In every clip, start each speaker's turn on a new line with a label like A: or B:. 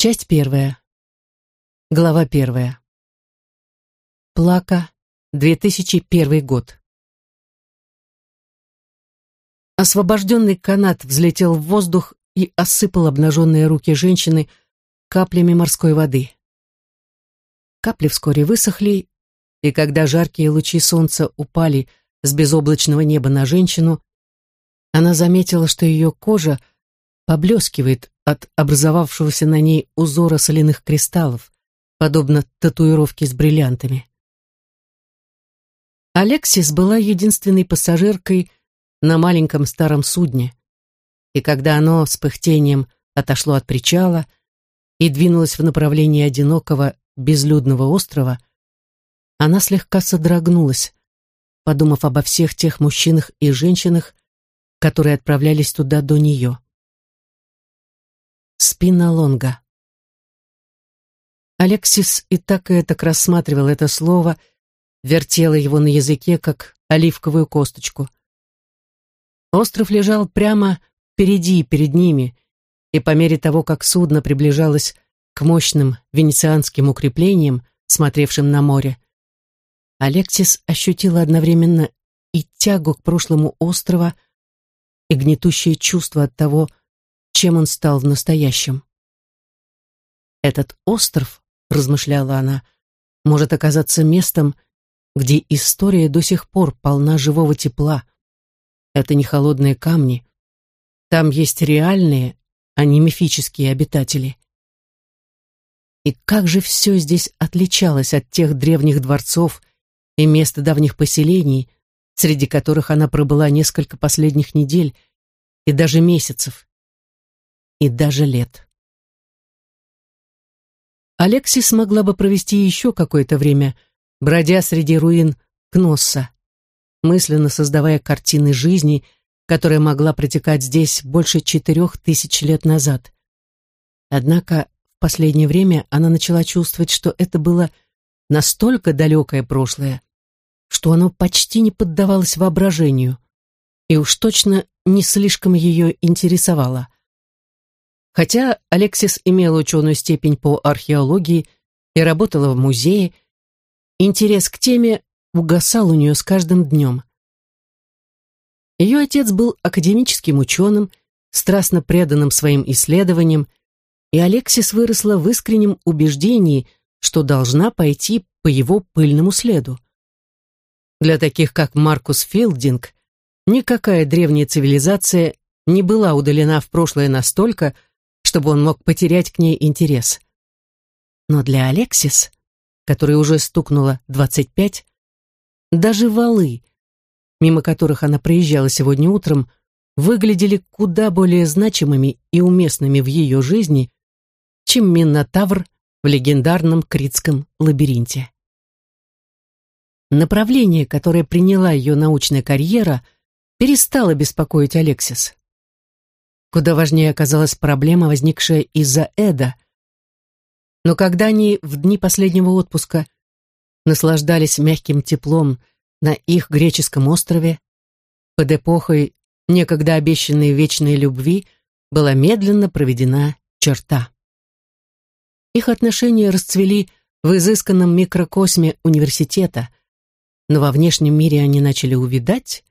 A: Часть первая. Глава первая. Плака, 2001 год. Освобожденный канат взлетел в воздух и осыпал обнаженные руки женщины каплями морской воды. Капли вскоре высохли, и когда жаркие лучи солнца упали с безоблачного неба на женщину, она заметила, что ее кожа поблескивает от образовавшегося на ней узора соляных кристаллов, подобно татуировке с бриллиантами. Алексис была единственной пассажиркой на маленьком старом судне, и когда оно с пыхтением отошло от причала и двинулось в направлении одинокого безлюдного острова, она слегка содрогнулась, подумав обо всех тех мужчинах и женщинах, которые отправлялись туда до нее. Спина лонга. Алексис и так и так рассматривал это слово, вертела его на языке, как оливковую косточку. Остров лежал прямо впереди, перед ними, и по мере того, как судно приближалось к мощным венецианским укреплениям, смотревшим на море, Алексис ощутила одновременно и тягу к прошлому острова, и гнетущее чувство от того, чем он стал в настоящем. Этот остров, размышляла она, может оказаться местом, где история до сих пор полна живого тепла. Это не холодные камни. Там есть реальные, а не мифические обитатели. И как же все здесь отличалось от тех древних дворцов и мест давних поселений, среди которых она пробыла несколько последних недель и даже месяцев, и даже лет. Алекси смогла бы провести еще какое-то время, бродя среди руин Кносса, мысленно создавая картины жизни, которая могла протекать здесь больше четырех тысяч лет назад. Однако в последнее время она начала чувствовать, что это было настолько далекое прошлое, что оно почти не поддавалось воображению и уж точно не слишком ее интересовало. Хотя Алексис имела ученую степень по археологии и работала в музее, интерес к теме угасал у нее с каждым днем. Ее отец был академическим ученым, страстно преданным своим исследованиям, и Алексис выросла в искреннем убеждении, что должна пойти по его пыльному следу. Для таких, как Маркус Филдинг, никакая древняя цивилизация не была удалена в прошлое настолько, чтобы он мог потерять к ней интерес. Но для Алексис, которой уже стукнуло 25, даже валы, мимо которых она проезжала сегодня утром, выглядели куда более значимыми и уместными в ее жизни, чем Минотавр в легендарном критском лабиринте. Направление, которое приняла ее научная карьера, перестало беспокоить Алексис. Куда важнее оказалась проблема, возникшая из-за Эда. Но когда они в дни последнего отпуска наслаждались мягким теплом на их греческом острове, под эпохой некогда обещанной вечной любви была медленно проведена черта. Их отношения расцвели в изысканном микрокосме университета, но во внешнем мире они начали увидать,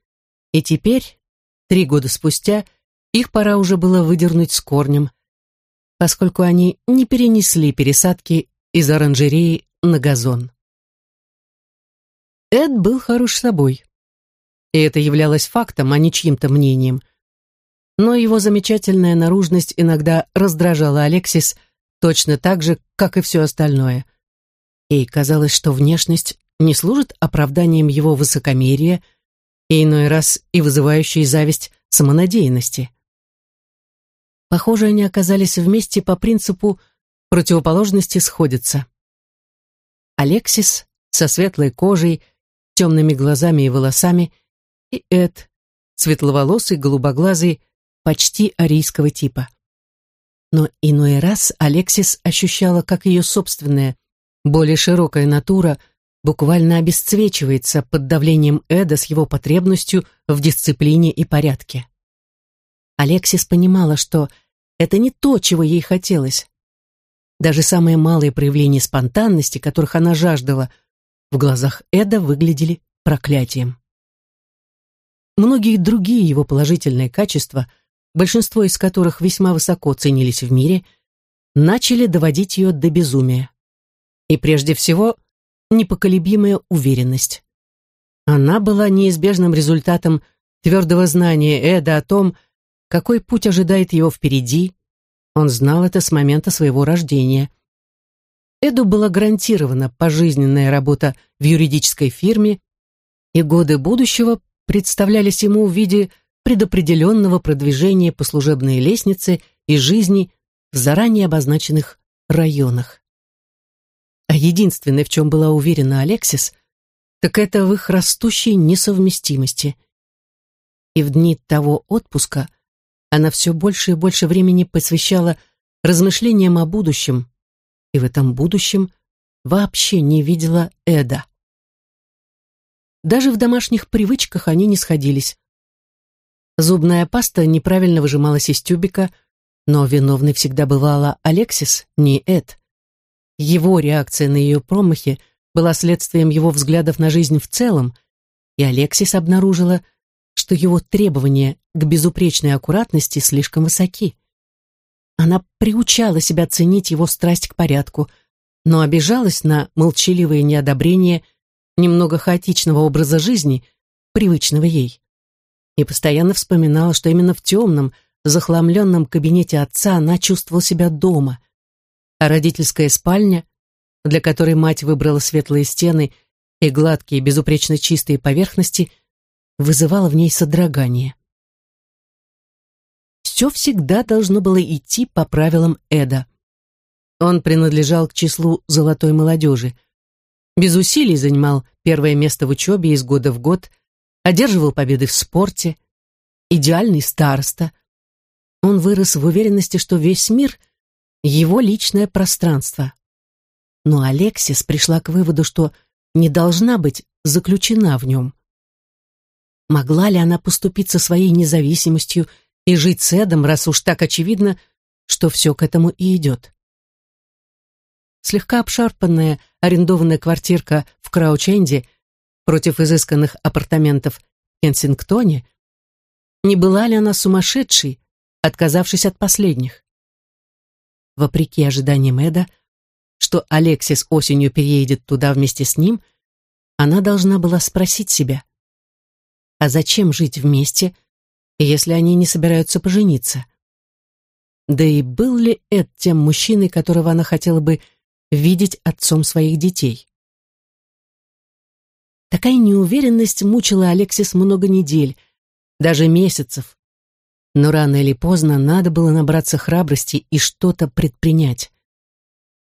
A: и теперь, три года спустя, их пора уже было выдернуть с корнем, поскольку они не перенесли пересадки из оранжереи на газон. Эд был хорош собой, и это являлось фактом, а не чьим-то мнением. Но его замечательная наружность иногда раздражала Алексис точно так же, как и все остальное. Ей казалось, что внешность не служит оправданием его высокомерия и иной раз и вызывающей зависть самонадеянности. Похоже, они оказались вместе по принципу противоположности сходятся. Алексис со светлой кожей, темными глазами и волосами, и Эд, светловолосый, голубоглазый, почти арийского типа. Но иной раз Алексис ощущала, как ее собственная, более широкая натура буквально обесцвечивается под давлением Эда с его потребностью в дисциплине и порядке. Алексис понимала, что это не то, чего ей хотелось. Даже самые малые проявления спонтанности, которых она жаждала, в глазах Эда выглядели проклятием. Многие другие его положительные качества, большинство из которых весьма высоко ценились в мире, начали доводить ее до безумия. И прежде всего, непоколебимая уверенность. Она была неизбежным результатом твердого знания Эда о том, какой путь ожидает его впереди. Он знал это с момента своего рождения. Эду была гарантирована пожизненная работа в юридической фирме, и годы будущего представлялись ему в виде предопределенного продвижения по служебной лестнице и жизни в заранее обозначенных районах. А единственное, в чем была уверена Алексис, так это в их растущей несовместимости. И в дни того отпуска она все больше и больше времени посвящала размышлениям о будущем, и в этом будущем вообще не видела Эда. Даже в домашних привычках они не сходились. Зубная паста неправильно выжималась из тюбика, но виновной всегда бывала Алексис, не Эд. Его реакция на ее промахи была следствием его взглядов на жизнь в целом, и Алексис обнаружила, что его требования к безупречной аккуратности слишком высоки. Она приучала себя ценить его страсть к порядку, но обижалась на молчаливое неодобрение – немного хаотичного образа жизни, привычного ей. И постоянно вспоминала, что именно в темном, захламленном кабинете отца она чувствовала себя дома. А родительская спальня, для которой мать выбрала светлые стены и гладкие, безупречно чистые поверхности, вызывала в ней содрогание. Все всегда должно было идти по правилам Эда. Он принадлежал к числу золотой молодежи – без усилий занимал первое место в учебе из года в год, одерживал победы в спорте, идеальный староста. Он вырос в уверенности, что весь мир — его личное пространство. Но Алексис пришла к выводу, что не должна быть заключена в нем. Могла ли она поступиться своей независимостью и жить с Эдом, раз уж так очевидно, что все к этому и идет? слегка обшарпанная арендованная квартирка в Краученде против изысканных апартаментов в Кенсингтоне, не была ли она сумасшедшей, отказавшись от последних? Вопреки ожиданиям Эда, что Алексис осенью переедет туда вместе с ним, она должна была спросить себя, а зачем жить вместе, если они не собираются пожениться? Да и был ли Эд тем мужчиной, которого она хотела бы видеть отцом своих детей. Такая неуверенность мучила Алексис много недель, даже месяцев. Но рано или поздно надо было набраться храбрости и что-то предпринять.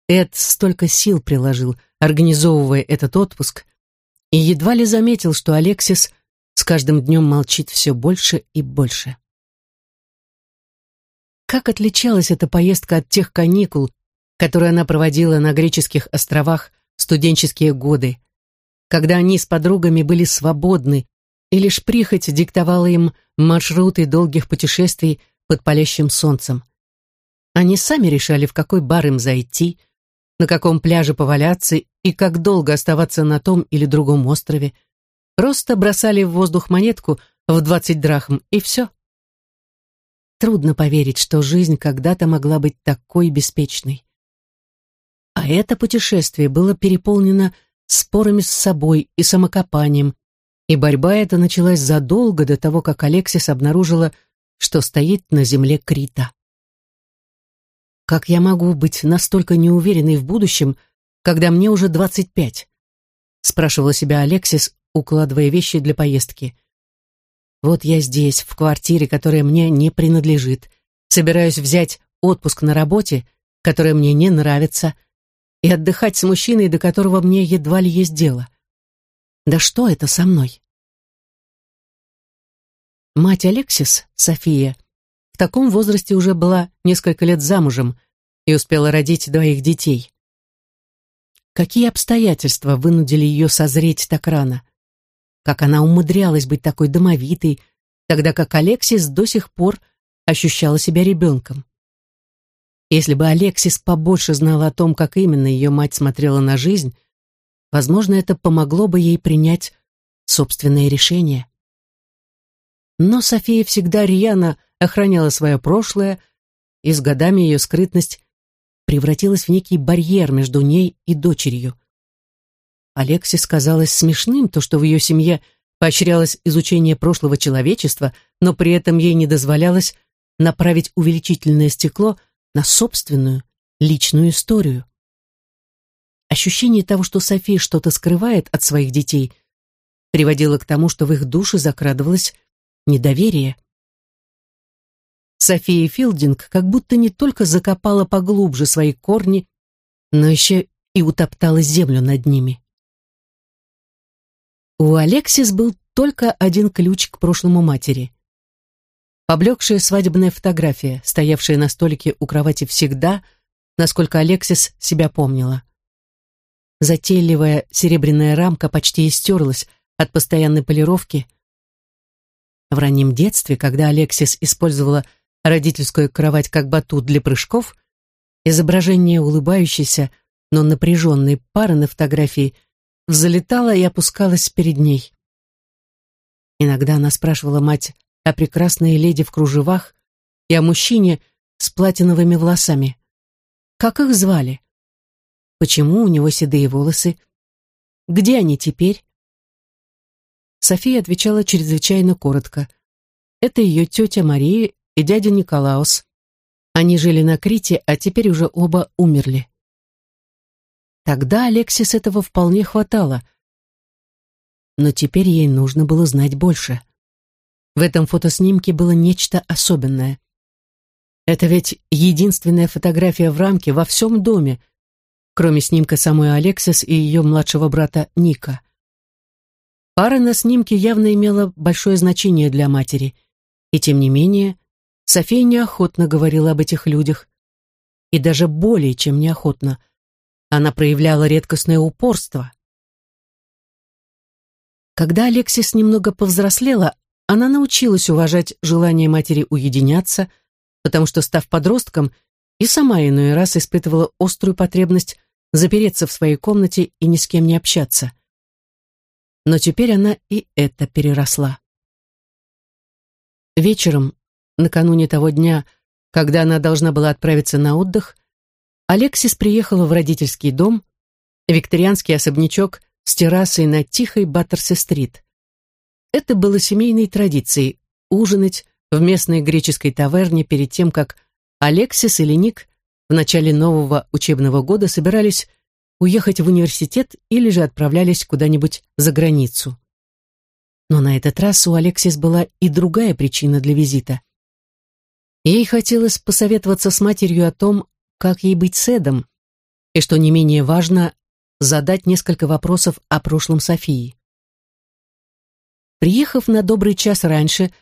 A: Эд столько сил приложил, организовывая этот отпуск, и едва ли заметил, что Алексис с каждым днем молчит все больше и больше. Как отличалась эта поездка от тех каникул, которую она проводила на греческих островах в студенческие годы, когда они с подругами были свободны, и лишь прихоть диктовала им маршруты долгих путешествий под палящим солнцем. Они сами решали, в какой бар им зайти, на каком пляже поваляться и как долго оставаться на том или другом острове. Просто бросали в воздух монетку в двадцать драхм, и все. Трудно поверить, что жизнь когда-то могла быть такой беспечной. А это путешествие было переполнено спорами с собой и самокопанием, и борьба эта началась задолго до того, как Алексис обнаружила, что стоит на земле Крита. «Как я могу быть настолько неуверенной в будущем, когда мне уже двадцать пять?» спрашивала себя Алексис, укладывая вещи для поездки. «Вот я здесь, в квартире, которая мне не принадлежит, собираюсь взять отпуск на работе, которая мне не нравится, — и отдыхать с мужчиной, до которого мне едва ли есть дело. Да что это со мной? Мать Алексис, София, в таком возрасте уже была несколько лет замужем и успела родить двоих детей. Какие обстоятельства вынудили ее созреть так рано? Как она умудрялась быть такой домовитой, тогда как Алексис до сих пор ощущала себя ребенком? Если бы Алексис побольше знала о том, как именно ее мать смотрела на жизнь, возможно, это помогло бы ей принять собственное решение. Но София всегда рьяно охраняла свое прошлое, и с годами ее скрытность превратилась в некий барьер между ней и дочерью. Алексис казалось смешным то, что в ее семье поощрялось изучение прошлого человечества, но при этом ей не дозволялось направить увеличительное стекло на собственную, личную историю. Ощущение того, что София что-то скрывает от своих детей, приводило к тому, что в их души закрадывалось недоверие. София Филдинг как будто не только закопала поглубже свои корни, но еще и утоптала землю над ними. У Алексис был только один ключ к прошлому матери. Поблекшая свадебная фотография, стоявшая на столике у кровати всегда, насколько Алексис себя помнила. Затейливая серебряная рамка почти истерлась от постоянной полировки. В раннем детстве, когда Алексис использовала родительскую кровать как батут для прыжков, изображение улыбающейся, но напряженной пары на фотографии – взлетала и опускалась перед ней. Иногда она спрашивала мать о прекрасной леди в кружевах и о мужчине с платиновыми волосами. Как их звали? Почему у него седые волосы? Где они теперь? София отвечала чрезвычайно коротко. Это ее тетя Мария и дядя Николаус. Они жили на Крите, а теперь уже оба умерли. Тогда Алексис этого вполне хватало. Но теперь ей нужно было знать больше. В этом фотоснимке было нечто особенное. Это ведь единственная фотография в рамке во всем доме, кроме снимка самой Алексис и ее младшего брата Ника. Пара на снимке явно имела большое значение для матери, и тем не менее София неохотно говорила об этих людях, и даже более чем неохотно. Она проявляла редкостное упорство. Когда Алексис немного повзрослела, она научилась уважать желание матери уединяться, потому что, став подростком, и сама иной раз испытывала острую потребность запереться в своей комнате и ни с кем не общаться. Но теперь она и это переросла. Вечером, накануне того дня, когда она должна была отправиться на отдых, Алексис приехала в родительский дом, викторианский особнячок с террасой на тихой Баттерсе-стрит. Это было семейной традицией – ужинать в местной греческой таверне перед тем, как Алексис или Ник в начале нового учебного года собирались уехать в университет или же отправлялись куда-нибудь за границу. Но на этот раз у Алексис была и другая причина для визита. Ей хотелось посоветоваться с матерью о том, как ей быть с Эдом, и, что не менее важно, задать несколько вопросов о прошлом Софии. Приехав на добрый час раньше,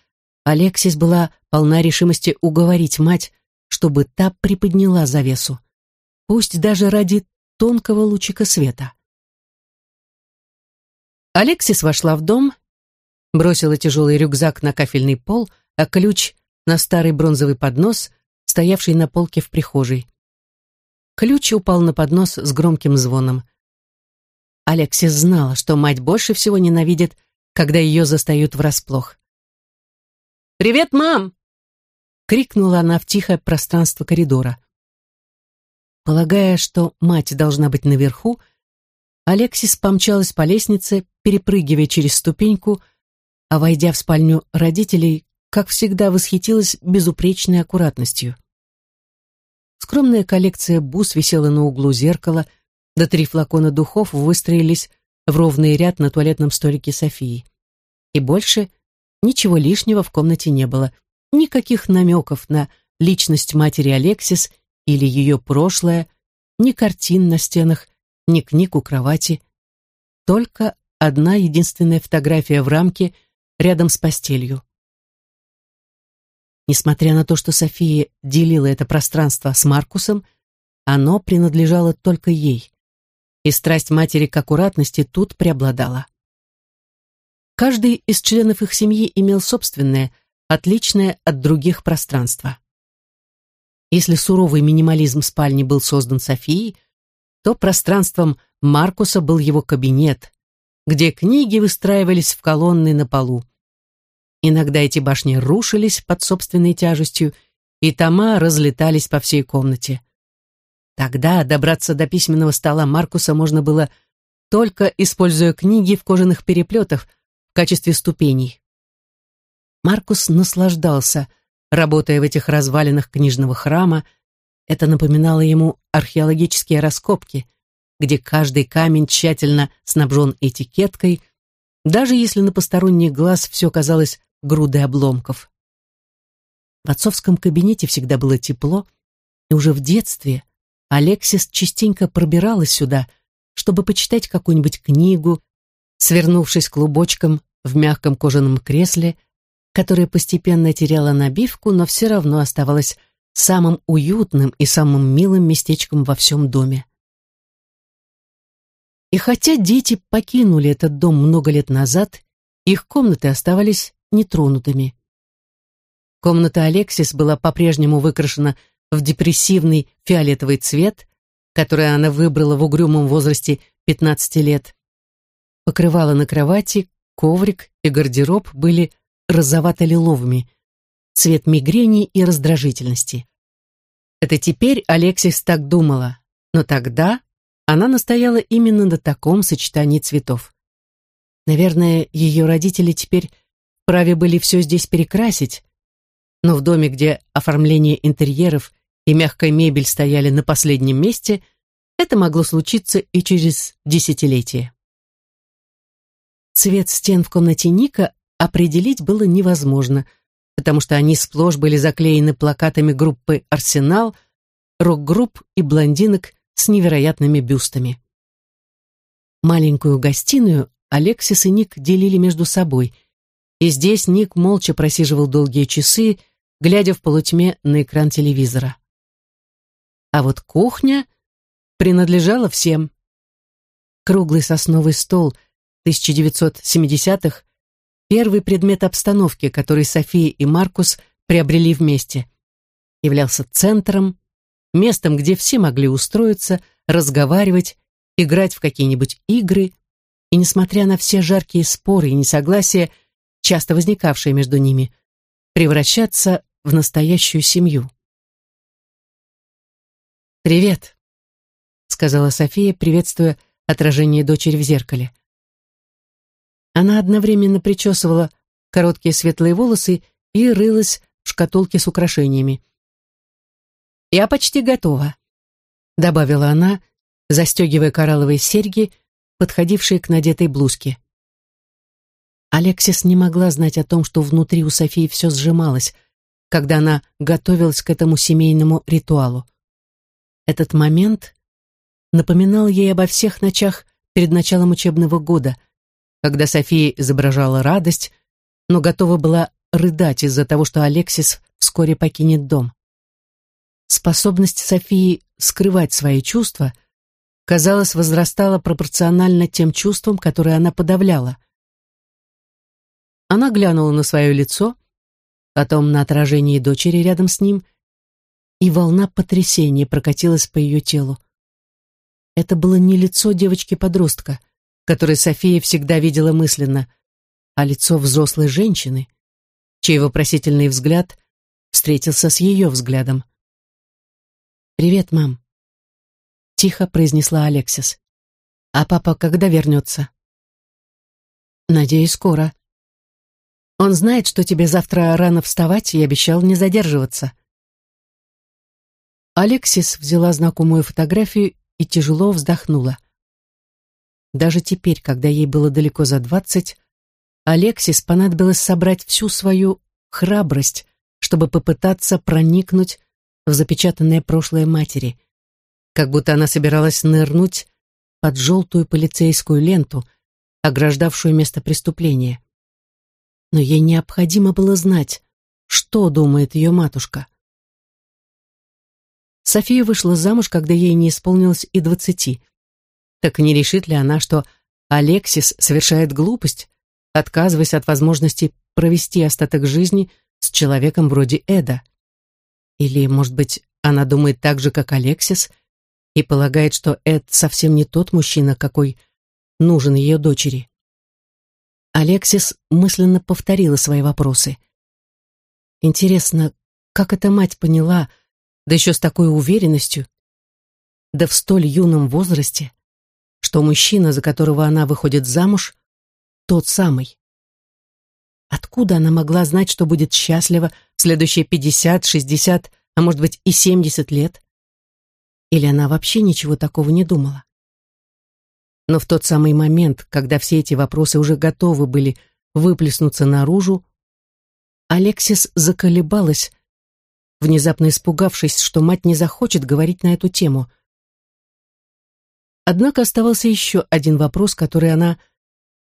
A: Алексис была полна решимости уговорить мать, чтобы та приподняла завесу, пусть даже ради тонкого лучика света. Алексис вошла в дом, бросила тяжелый рюкзак на кафельный пол, а ключ на старый бронзовый поднос, стоявший на полке в прихожей. Ключ упал на поднос с громким звоном. Алексис знала, что мать больше всего ненавидит, когда ее застают врасплох. «Привет, мам!» — крикнула она в тихое пространство коридора. Полагая, что мать должна быть наверху, Алексис помчалась по лестнице, перепрыгивая через ступеньку, а, войдя в спальню родителей, как всегда восхитилась безупречной аккуратностью. Скромная коллекция бус висела на углу зеркала, да три флакона духов выстроились в ровный ряд на туалетном столике Софии. И больше ничего лишнего в комнате не было, никаких намеков на личность матери Алексис или ее прошлое, ни картин на стенах, ни книг у кровати. Только одна единственная фотография в рамке рядом с постелью. Несмотря на то, что София делила это пространство с Маркусом, оно принадлежало только ей. И страсть матери к аккуратности тут преобладала. Каждый из членов их семьи имел собственное, отличное от других пространство. Если суровый минимализм спальни был создан Софией, то пространством Маркуса был его кабинет, где книги выстраивались в колонны на полу. Иногда эти башни рушились под собственной тяжестью, и тома разлетались по всей комнате. Тогда добраться до письменного стола Маркуса можно было только используя книги в кожаных переплетах в качестве ступеней. Маркус наслаждался, работая в этих развалинах книжного храма. Это напоминало ему археологические раскопки, где каждый камень тщательно снабжен этикеткой, даже если на посторонний глаз все казалось грудой обломков. В отцовском кабинете всегда было тепло, и уже в детстве Алексис частенько пробиралась сюда, чтобы почитать какую-нибудь книгу, свернувшись клубочком в мягком кожаном кресле, которое постепенно теряло набивку, но все равно оставалось самым уютным и самым милым местечком во всем доме. И хотя дети покинули этот дом много лет назад, их комнаты оставались нетронутыми. Комната Алексис была по-прежнему выкрашена в депрессивный фиолетовый цвет, который она выбрала в угрюмом возрасте 15 лет. Покрывало на кровати, коврик и гардероб были розовато-лиловыми, цвет мигрени и раздражительности. Это теперь Алексис так думала, но тогда она настояла именно на таком сочетании цветов. Наверное, ее родители теперь вправе были все здесь перекрасить, но в доме, где оформление интерьеров и мягкая мебель стояли на последнем месте, это могло случиться и через десятилетия. Цвет стен в комнате Ника определить было невозможно, потому что они сплошь были заклеены плакатами группы «Арсенал», рок-групп и блондинок с невероятными бюстами. Маленькую гостиную Алексис и Ник делили между собой, и здесь Ник молча просиживал долгие часы, глядя в полутьме на экран телевизора. А вот кухня принадлежала всем. Круглый сосновый стол 1970-х — первый предмет обстановки, который София и Маркус приобрели вместе. Являлся центром, местом, где все могли устроиться, разговаривать, играть в какие-нибудь игры, и, несмотря на все жаркие споры и несогласия, часто возникавшие между ними, превращаться в настоящую семью. «Привет», — сказала София, приветствуя отражение дочери в зеркале. Она одновременно причесывала короткие светлые волосы и рылась в шкатулке с украшениями. «Я почти готова», — добавила она, застегивая коралловые серьги, подходившие к надетой блузке. Алексис не могла знать о том, что внутри у Софии все сжималось, когда она готовилась к этому семейному ритуалу. Этот момент напоминал ей обо всех ночах перед началом учебного года, когда София изображала радость, но готова была рыдать из-за того, что Алексис вскоре покинет дом. Способность Софии скрывать свои чувства, казалось, возрастала пропорционально тем чувствам, которые она подавляла. Она глянула на свое лицо, потом на отражение дочери рядом с ним, и волна потрясения прокатилась по ее телу. Это было не лицо девочки-подростка, которое София всегда видела мысленно, а лицо взрослой женщины, чей вопросительный взгляд встретился с ее взглядом. «Привет, мам», — тихо произнесла Алексис. «А папа когда вернется?» «Надеюсь, скоро. Он знает, что тебе завтра рано вставать и обещал не задерживаться». Алексис взяла знакомую фотографию и тяжело вздохнула. Даже теперь, когда ей было далеко за двадцать, Алексис понадобилось собрать всю свою храбрость, чтобы попытаться проникнуть в запечатанное прошлое матери, как будто она собиралась нырнуть под желтую полицейскую ленту, ограждавшую место преступления. Но ей необходимо было знать, что думает ее матушка. София вышла замуж, когда ей не исполнилось и двадцати. Так не решит ли она, что Алексис совершает глупость, отказываясь от возможности провести остаток жизни с человеком вроде Эда? Или, может быть, она думает так же, как Алексис, и полагает, что Эд совсем не тот мужчина, какой нужен ее дочери. Алексис мысленно повторила свои вопросы. Интересно, как эта мать поняла, да еще с такой уверенностью, да в столь юном возрасте, что мужчина, за которого она выходит замуж, тот самый. Откуда она могла знать, что будет счастлива в следующие пятьдесят, шестьдесят, а может быть и семьдесят лет? Или она вообще ничего такого не думала? Но в тот самый момент, когда все эти вопросы уже готовы были выплеснуться наружу, Алексис заколебалась, внезапно испугавшись, что мать не захочет говорить на эту тему. Однако оставался еще один вопрос, который она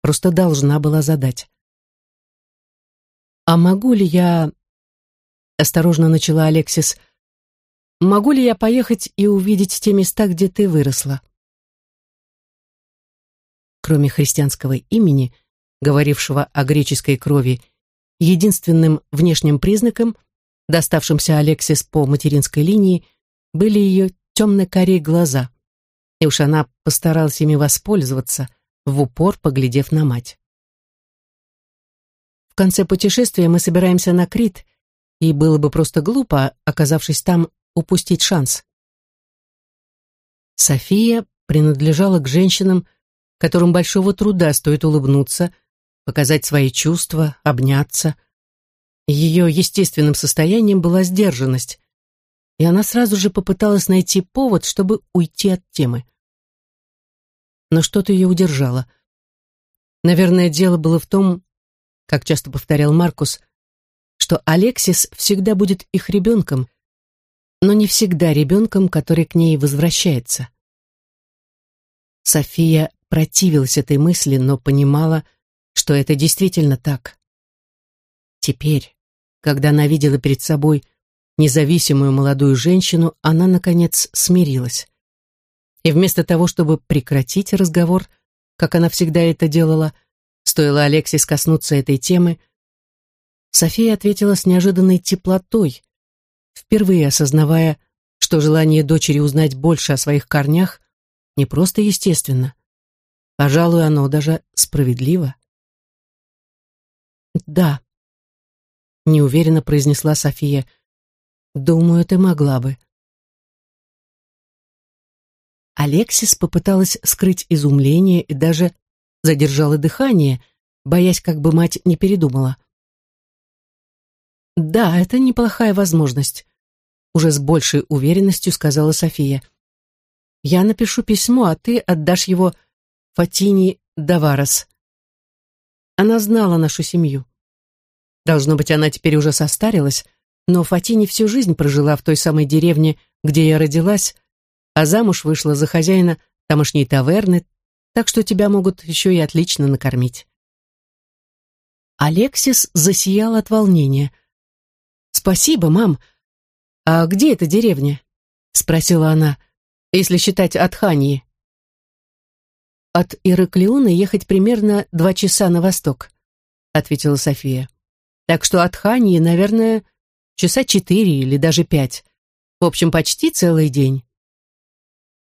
A: просто должна была задать. «А могу ли я...» — осторожно начала Алексис. «Могу ли я поехать и увидеть те места, где ты выросла?» Кроме христианского имени, говорившего о греческой крови, единственным внешним признаком, доставшимся Алексис по материнской линии, были ее темно-корей глаза. И уж она постаралась ими воспользоваться, в упор поглядев на мать конце путешествия мы собираемся на Крит, и было бы просто глупо, оказавшись там, упустить шанс. София принадлежала к женщинам, которым большого труда стоит улыбнуться, показать свои чувства, обняться. Ее естественным состоянием была сдержанность, и она сразу же попыталась найти повод, чтобы уйти от темы. Но что-то ее удержало. Наверное, дело было в том, как часто повторял Маркус, что Алексис всегда будет их ребенком, но не всегда ребенком, который к ней возвращается. София противилась этой мысли, но понимала, что это действительно так. Теперь, когда она видела перед собой независимую молодую женщину, она, наконец, смирилась. И вместо того, чтобы прекратить разговор, как она всегда это делала, Стоило Алексис коснуться этой темы, София ответила с неожиданной теплотой, впервые осознавая, что желание дочери узнать больше о своих корнях не просто естественно. Пожалуй, оно даже справедливо. «Да», — неуверенно произнесла София. «Думаю, ты могла бы». Алексис попыталась скрыть изумление и даже задержала дыхание, боясь, как бы мать не передумала. «Да, это неплохая возможность», — уже с большей уверенностью сказала София. «Я напишу письмо, а ты отдашь его Фатини Даварас». Она знала нашу семью. Должно быть, она теперь уже состарилась, но Фатини всю жизнь прожила в той самой деревне, где я родилась, а замуж вышла за хозяина тамошней таверны, так что тебя могут еще и отлично накормить. Алексис засиял от волнения. «Спасибо, мам. А где эта деревня?» — спросила она, если считать от Ханьи. «От Ираклиона ехать примерно два часа на восток», — ответила София. «Так что от Ханьи, наверное, часа четыре или даже пять. В общем, почти целый день.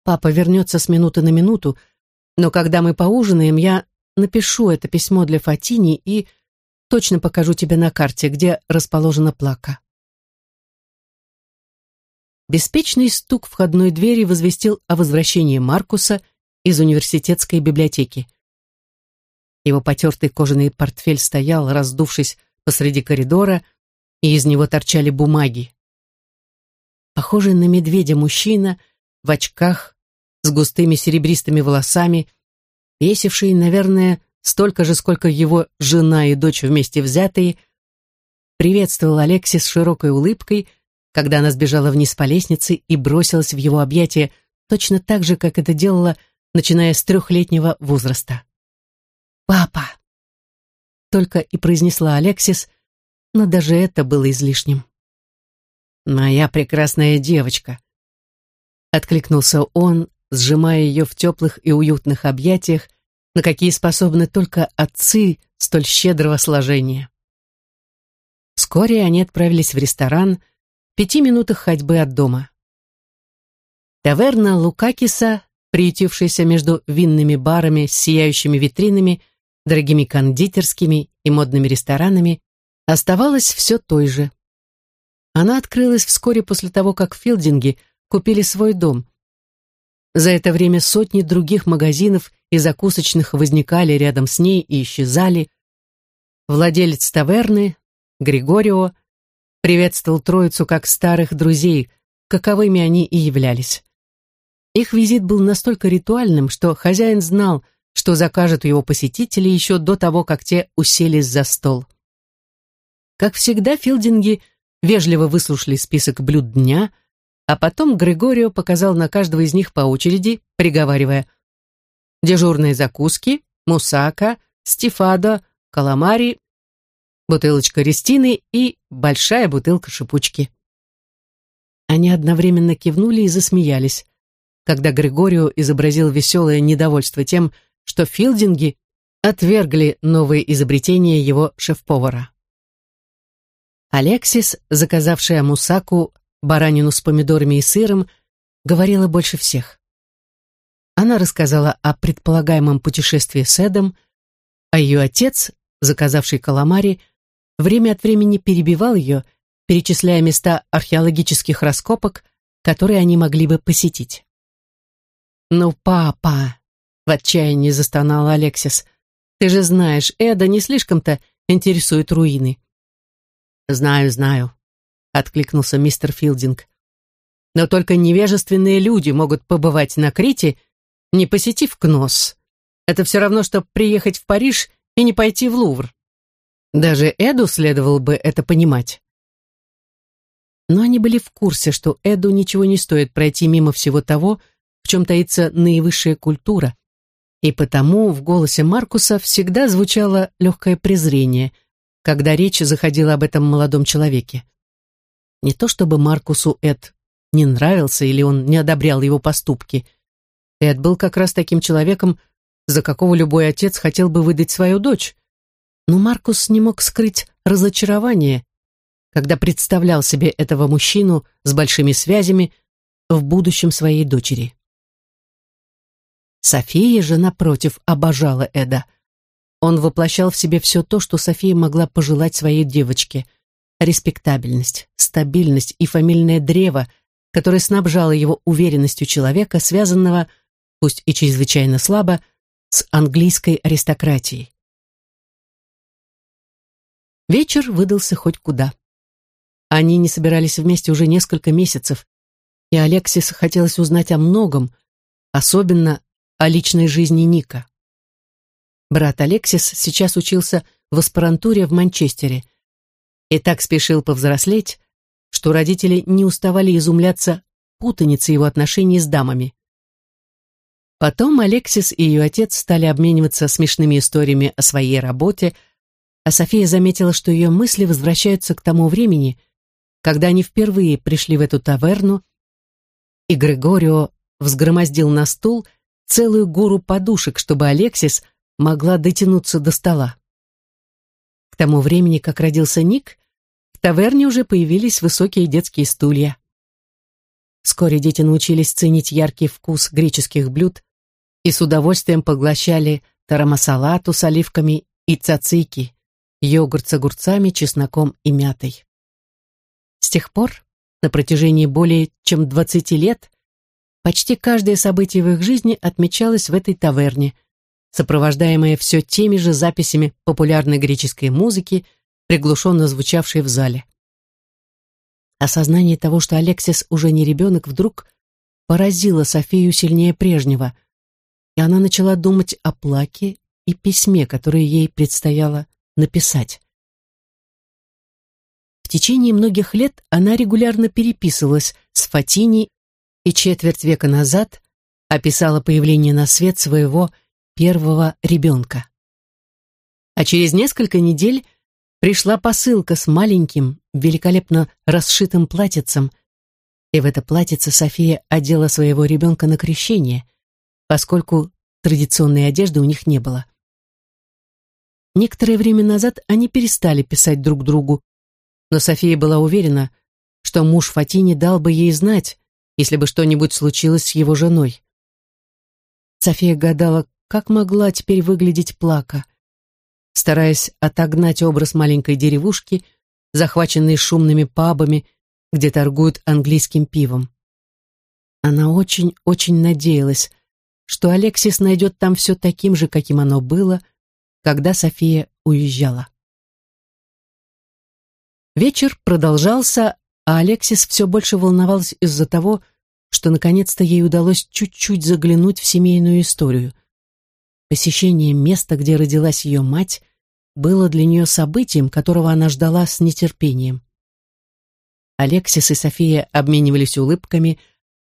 A: Папа вернется с минуты на минуту, но когда мы поужинаем, я напишу это письмо для Фатини и точно покажу тебе на карте, где расположена плака. Беспечный стук входной двери возвестил о возвращении Маркуса из университетской библиотеки. Его потертый кожаный портфель стоял, раздувшись посреди коридора, и из него торчали бумаги. Похожий на медведя мужчина в очках с густыми серебристыми волосами, весивший, наверное, столько же, сколько его жена и дочь вместе взятые, приветствовал Алекси с широкой улыбкой, когда она сбежала вниз по лестнице и бросилась в его объятия точно так же, как это делала, начиная с трехлетнего возраста. «Папа!» Только и произнесла Алексис, но даже это было излишним. «Моя прекрасная девочка!» Откликнулся он, сжимая ее в теплых и уютных объятиях, на какие способны только отцы столь щедрого сложения. Вскоре они отправились в ресторан в пяти минутах ходьбы от дома. Таверна Лукакиса, приютившаяся между винными барами с сияющими витринами, дорогими кондитерскими и модными ресторанами, оставалась все той же. Она открылась вскоре после того, как Филдинги купили свой дом. За это время сотни других магазинов и закусочных возникали рядом с ней и исчезали. Владелец таверны, Григорио, приветствовал троицу как старых друзей, каковыми они и являлись. Их визит был настолько ритуальным, что хозяин знал, что закажет у его посетителей еще до того, как те уселись за стол. Как всегда, филдинги вежливо выслушали список блюд дня, а потом Григорио показал на каждого из них по очереди, приговаривая «Дежурные закуски, мусака, стифадо, каламари, бутылочка рестины и большая бутылка шипучки». Они одновременно кивнули и засмеялись, когда Григорио изобразил веселое недовольство тем, что филдинги отвергли новые изобретения его шеф-повара. Алексис, заказавшая мусаку, баранину с помидорами и сыром, говорила больше всех. Она рассказала о предполагаемом путешествии с Эдом, а ее отец, заказавший каламари, время от времени перебивал ее, перечисляя места археологических раскопок, которые они могли бы посетить. «Ну, папа!» — в отчаянии застонал Алексис. «Ты же знаешь, Эда не слишком-то интересует руины. «Знаю, знаю», — откликнулся мистер Филдинг. «Но только невежественные люди могут побывать на Крите, не посетив Кнос. Это все равно, что приехать в Париж и не пойти в Лувр. Даже Эду следовало бы это понимать». Но они были в курсе, что Эду ничего не стоит пройти мимо всего того, в чем таится наивысшая культура, и потому в голосе Маркуса всегда звучало легкое презрение — когда речь заходила об этом молодом человеке. Не то чтобы Маркусу Эд не нравился или он не одобрял его поступки. Эд был как раз таким человеком, за какого любой отец хотел бы выдать свою дочь. Но Маркус не мог скрыть разочарование, когда представлял себе этого мужчину с большими связями в будущем своей дочери. София же, напротив, обожала Эда – он воплощал в себе все то, что София могла пожелать своей девочке. Респектабельность, стабильность и фамильное древо, которое снабжало его уверенностью человека, связанного, пусть и чрезвычайно слабо, с английской аристократией. Вечер выдался хоть куда. Они не собирались вместе уже несколько месяцев, и Алексис хотелось узнать о многом, особенно о личной жизни Ника. Брат Алексис сейчас учился в аспирантуре в Манчестере и так спешил повзрослеть, что родители не уставали изумляться путанице его отношений с дамами. Потом Алексис и ее отец стали обмениваться смешными историями о своей работе, а София заметила, что ее мысли возвращаются к тому времени, когда они впервые пришли в эту таверну, и Григорио взгромоздил на стул целую гору подушек, чтобы Алексис – могла дотянуться до стола. К тому времени, как родился Ник, в таверне уже появились высокие детские стулья. Вскоре дети научились ценить яркий вкус греческих блюд и с удовольствием поглощали тарамасалату с оливками и цацики, йогурт с огурцами, чесноком и мятой. С тех пор, на протяжении более чем 20 лет, почти каждое событие в их жизни отмечалось в этой таверне – сопровождаемое все теми же записями популярной греческой музыки, приглушенно звучавшей в зале. Осознание того, что Алексис уже не ребенок, вдруг поразило Софию сильнее прежнего, и она начала думать о плаке и письме, которое ей предстояло написать. В течение многих лет она регулярно переписывалась с Фатини и четверть века назад описала появление на свет своего первого ребенка. А через несколько недель пришла посылка с маленьким, великолепно расшитым платьицем, и в это платьице София одела своего ребенка на крещение, поскольку традиционной одежды у них не было. Некоторое время назад они перестали писать друг другу, но София была уверена, что муж Фатини дал бы ей знать, если бы что-нибудь случилось с его женой. София гадала, как могла теперь выглядеть Плака. Стараясь отогнать образ маленькой деревушки, захваченной шумными пабами, где торгуют английским пивом. Она очень-очень надеялась, что Алексис найдет там все таким же, каким оно было, когда София уезжала. Вечер продолжался, а Алексис все больше волновалась из-за того, что наконец-то ей удалось чуть-чуть заглянуть в семейную историю. Посещение места, где родилась ее мать, было для нее событием, которого она ждала с нетерпением. Алексис и София обменивались улыбками,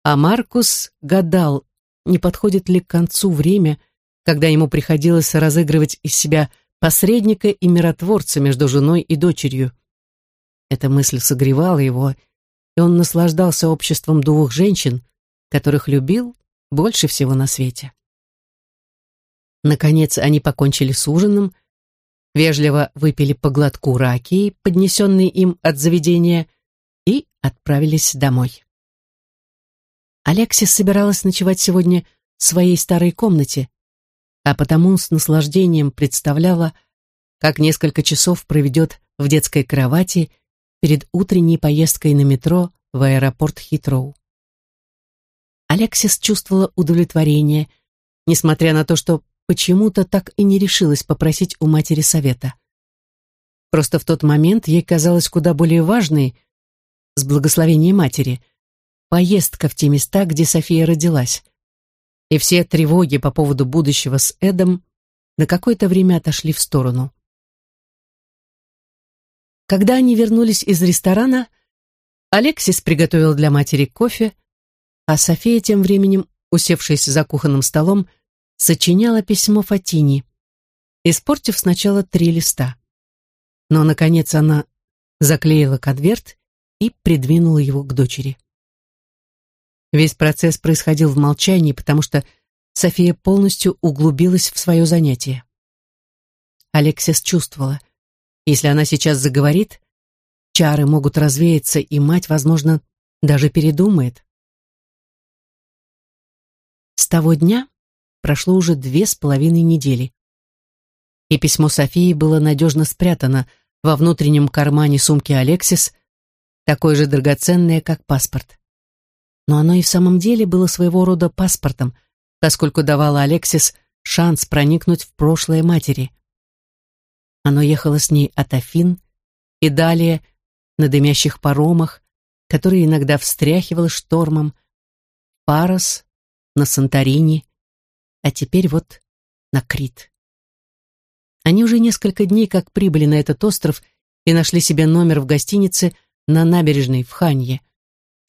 A: а Маркус гадал, не подходит ли к концу время, когда ему приходилось разыгрывать из себя посредника и миротворца между женой и дочерью. Эта мысль согревала его, и он наслаждался обществом двух женщин, которых любил больше всего на свете. Наконец они покончили с ужином, вежливо выпили по глотку раки, поднесенные им от заведения, и отправились домой. Алексис собиралась ночевать сегодня в своей старой комнате, а потому с наслаждением представляла, как несколько часов проведет в детской кровати перед утренней поездкой на метро в аэропорт Хитроу. Алексис чувствовала удовлетворение, несмотря на то, что почему-то так и не решилась попросить у матери совета. Просто в тот момент ей казалось куда более важной, с благословения матери, поездка в те места, где София родилась. И все тревоги по поводу будущего с Эдом на какое-то время отошли в сторону. Когда они вернулись из ресторана, Алексис приготовил для матери кофе, а София тем временем, усевшись за кухонным столом, сочиняла письмо Фатини, испортив сначала три листа. Но, наконец, она заклеила конверт и придвинула его к дочери. Весь процесс происходил в молчании, потому что София полностью углубилась в свое занятие. Алексис чувствовала, если она сейчас заговорит, чары могут развеяться, и мать, возможно, даже передумает. С того дня прошло уже две с половиной недели. И письмо Софии было надежно спрятано во внутреннем кармане сумки Алексис, такое же драгоценное, как паспорт но оно и в самом деле было своего рода паспортом, поскольку давало Алексис шанс проникнуть в прошлое матери. Оно ехало с ней от Афин и далее на дымящих паромах, которые иногда встряхивал штормом, Парос, на Санторини, а теперь вот на Крит. Они уже несколько дней как прибыли на этот остров и нашли себе номер в гостинице на набережной в Ханье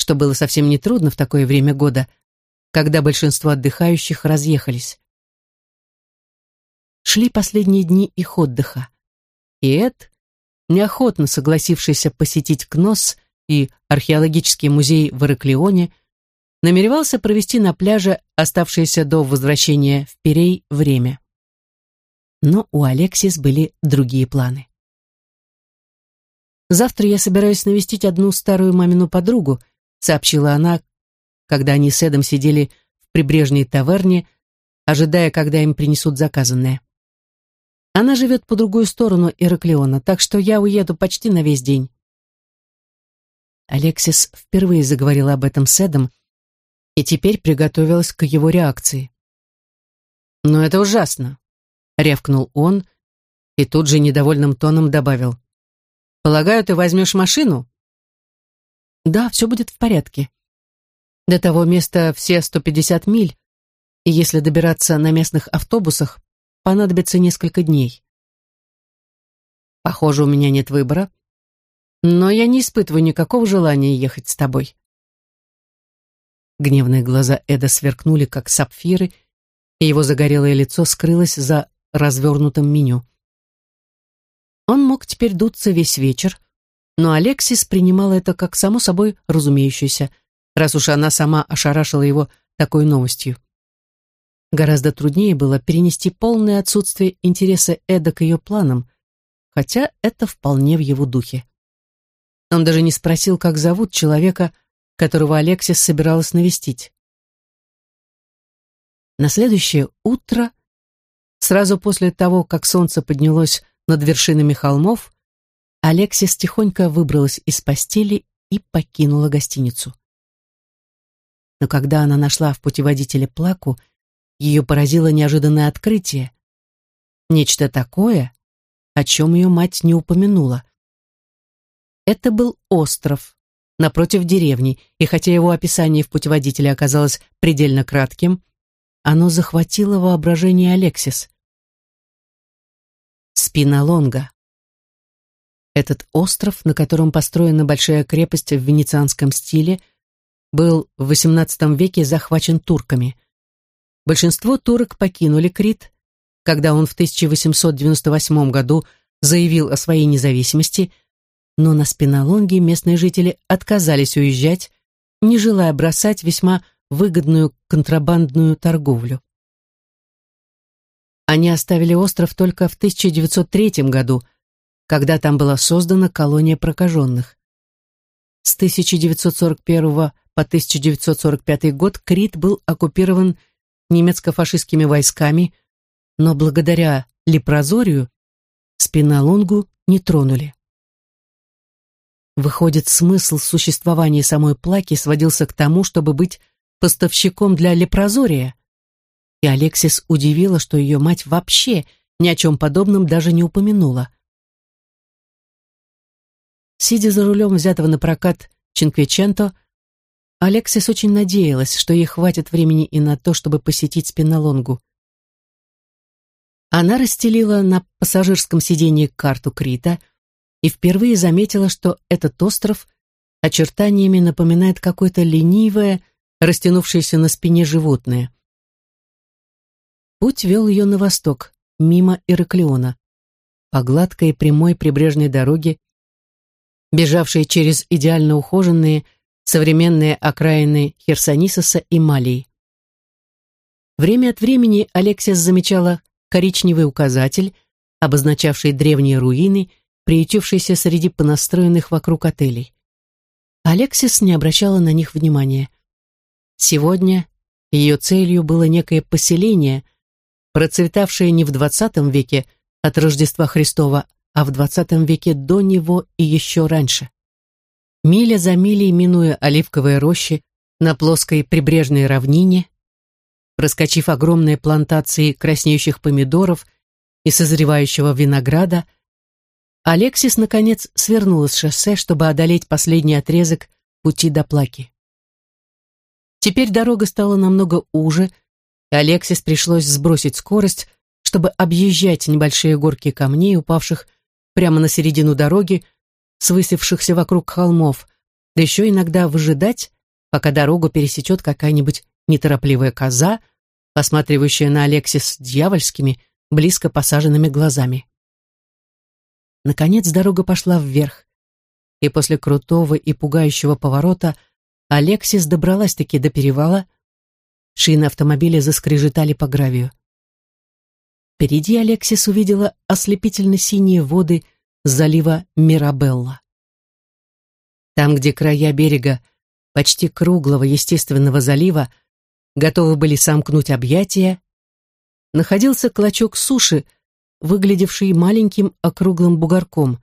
A: что было совсем нетрудно в такое время года, когда большинство отдыхающих разъехались. Шли последние дни их отдыха, и Эд, неохотно согласившийся посетить Кнос и археологический музей в Ираклионе, намеревался провести на пляже оставшееся до возвращения в Перей время. Но у Алексис были другие планы. Завтра я собираюсь навестить одну старую мамину подругу, сообщила она, когда они с Эдом сидели в прибрежной таверне, ожидая, когда им принесут заказанное. Она живет по другую сторону Ираклиона, так что я уеду почти на весь день. Алексис впервые заговорила об этом с Эдом и теперь приготовилась к его реакции. «Но это ужасно», — рявкнул он и тут же недовольным тоном добавил. «Полагаю, ты возьмешь машину?» Да, все будет в порядке. До того места все 150 миль, и если добираться на местных автобусах, понадобится несколько дней. Похоже, у меня нет выбора, но я не испытываю никакого желания ехать с тобой. Гневные глаза Эда сверкнули, как сапфиры, и его загорелое лицо скрылось за развернутым меню. Он мог теперь дуться весь вечер, но Алексис принимала это как само собой разумеющееся, раз уж она сама ошарашила его такой новостью. Гораздо труднее было перенести полное отсутствие интереса Эда к ее планам, хотя это вполне в его духе. Он даже не спросил, как зовут человека, которого Алексис собиралась навестить. На следующее утро, сразу после того, как солнце поднялось над вершинами холмов, Алексис тихонько выбралась из постели и покинула гостиницу. Но когда она нашла в путеводителе плаку, ее поразило неожиданное открытие. Нечто такое, о чем ее мать не упомянула. Это был остров напротив деревни, и хотя его описание в путеводителе оказалось предельно кратким, оно захватило воображение Алексис. Спиналонга. Этот остров, на котором построена большая крепость в венецианском стиле, был в XVIII веке захвачен турками. Большинство турок покинули Крит, когда он в 1898 году заявил о своей независимости, но на Спиналонге местные жители отказались уезжать, не желая бросать весьма выгодную контрабандную торговлю. Они оставили остров только в 1903 году, когда там была создана колония прокаженных. С 1941 по 1945 год Крит был оккупирован немецко-фашистскими войсками, но благодаря Лепрозорию Спиналонгу не тронули. Выходит, смысл существования самой плаки сводился к тому, чтобы быть поставщиком для лепрозория. И Алексис удивила, что ее мать вообще ни о чем подобном даже не упомянула. Сидя за рулем взятого на прокат Чинквиченто, Алексис очень надеялась, что ей хватит времени и на то, чтобы посетить Спинолонгу. Она расстелила на пассажирском сиденье карту Крита и впервые заметила, что этот остров очертаниями напоминает какое-то ленивое, растянувшееся на спине животное. Путь вел ее на восток, мимо Ираклиона, по гладкой прямой прибрежной дороге, бежавшей через идеально ухоженные современные окраины Херсонисоса и Малии. Время от времени Алексис замечала коричневый указатель, обозначавший древние руины, приютившиеся среди понастроенных вокруг отелей. Алексис не обращала на них внимания. Сегодня ее целью было некое поселение, процветавшее не в XX веке от Рождества Христова, а в XX веке до него и еще раньше. Миля за милей, минуя оливковые рощи на плоской прибрежной равнине, проскочив огромные плантации краснеющих помидоров и созревающего винограда, Алексис, наконец, свернула с шоссе, чтобы одолеть последний отрезок пути до Плаки. Теперь дорога стала намного уже, и Алексис пришлось сбросить скорость, чтобы объезжать небольшие горки камней, упавших прямо на середину дороги, свысевшихся вокруг холмов, да еще иногда выжидать, пока дорогу пересечет какая-нибудь неторопливая коза, посматривающая на Алексис дьявольскими, близко посаженными глазами. Наконец дорога пошла вверх, и после крутого и пугающего поворота Алексис добралась-таки до перевала, шины автомобиля заскрежетали по гравию. Впереди Алексис увидела ослепительно-синие воды залива Мирабелла. Там, где края берега почти круглого естественного залива готовы были сомкнуть объятия, находился клочок суши, выглядевший маленьким округлым бугорком.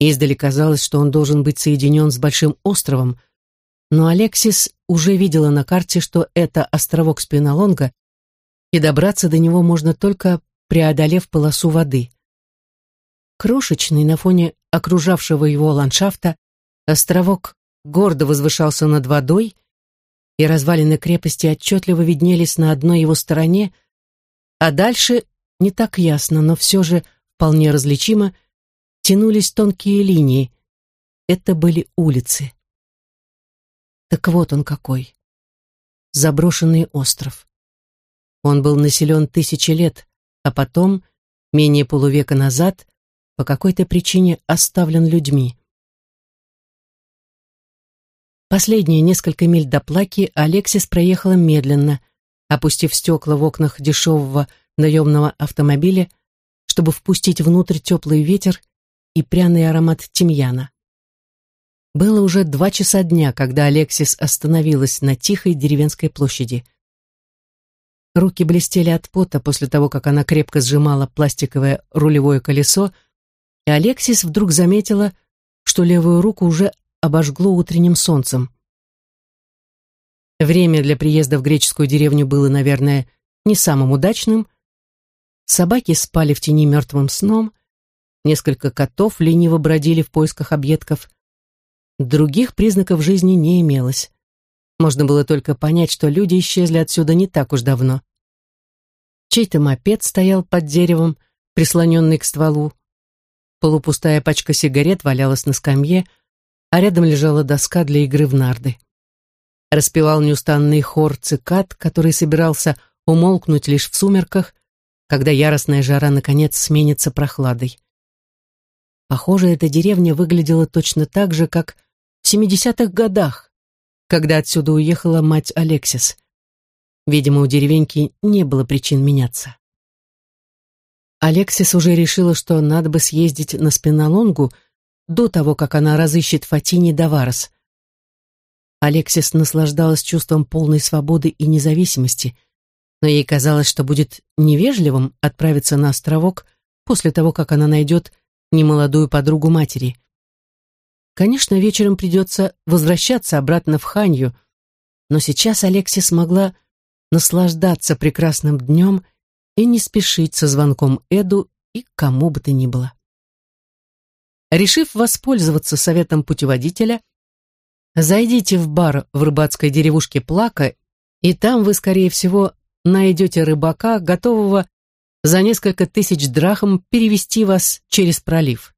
A: Издали казалось, что он должен быть соединен с большим островом, но Алексис уже видела на карте, что это островок Спиналонга, и добраться до него можно только преодолев полосу воды. Крошечный на фоне окружавшего его ландшафта, островок гордо возвышался над водой, и развалины крепости отчетливо виднелись на одной его стороне, а дальше, не так ясно, но все же вполне различимо, тянулись тонкие линии. Это были улицы. Так вот он какой. Заброшенный остров. Он был населен тысячи лет, а потом, менее полувека назад, по какой-то причине оставлен людьми. Последние несколько миль до Плаки Алексис проехала медленно, опустив стекла в окнах дешевого наемного автомобиля, чтобы впустить внутрь теплый ветер и пряный аромат тимьяна. Было уже два часа дня, когда Алексис остановилась на тихой деревенской площади. Руки блестели от пота после того, как она крепко сжимала пластиковое рулевое колесо, и Алексис вдруг заметила, что левую руку уже обожгло утренним солнцем. Время для приезда в греческую деревню было, наверное, не самым удачным. Собаки спали в тени мертвым сном, несколько котов лениво бродили в поисках объедков. Других признаков жизни не имелось. Можно было только понять, что люди исчезли отсюда не так уж давно. Чей-то мопед стоял под деревом, прислоненный к стволу. Полупустая пачка сигарет валялась на скамье, а рядом лежала доска для игры в нарды. Распевал неустанный хор цикад, который собирался умолкнуть лишь в сумерках, когда яростная жара наконец сменится прохладой. Похоже, эта деревня выглядела точно так же, как в 70-х годах, когда отсюда уехала мать Алексис. Видимо, у деревеньки не было причин меняться. Алексис уже решила, что надо бы съездить на спинолонгу до того, как она разыщет Фатини Даварес. Алексис наслаждалась чувством полной свободы и независимости, но ей казалось, что будет невежливым отправиться на островок после того, как она найдет немолодую подругу матери. Конечно, вечером придется возвращаться обратно в Ханью, но сейчас Алексис могла наслаждаться прекрасным днем и не спешить со звонком Эду и кому бы то ни было. Решив воспользоваться советом путеводителя, зайдите в бар в рыбацкой деревушке Плака, и там вы, скорее всего, найдете рыбака, готового за несколько тысяч драхм перевести вас через пролив.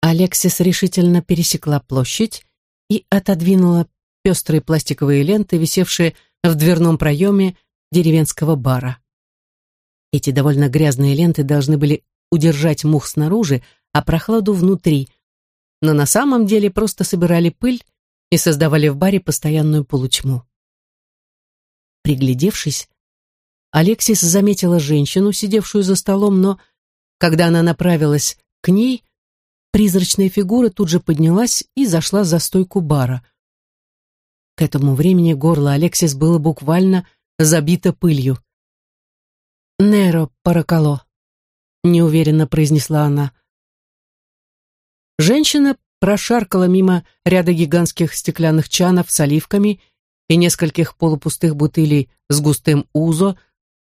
A: Алексис решительно пересекла площадь и отодвинула пестрые пластиковые ленты, висевшие в дверном проеме деревенского бара. Эти довольно грязные ленты должны были удержать мух снаружи, а прохладу внутри, но на самом деле просто собирали пыль и создавали в баре постоянную полутьму. Приглядевшись, Алексис заметила женщину, сидевшую за столом, но, когда она направилась к ней, Призрачная фигура тут же поднялась и зашла за стойку бара. К этому времени горло Алексис было буквально забито пылью. «Неро Паракало», — неуверенно произнесла она. Женщина прошаркала мимо ряда гигантских стеклянных чанов с оливками и нескольких полупустых бутылей с густым узо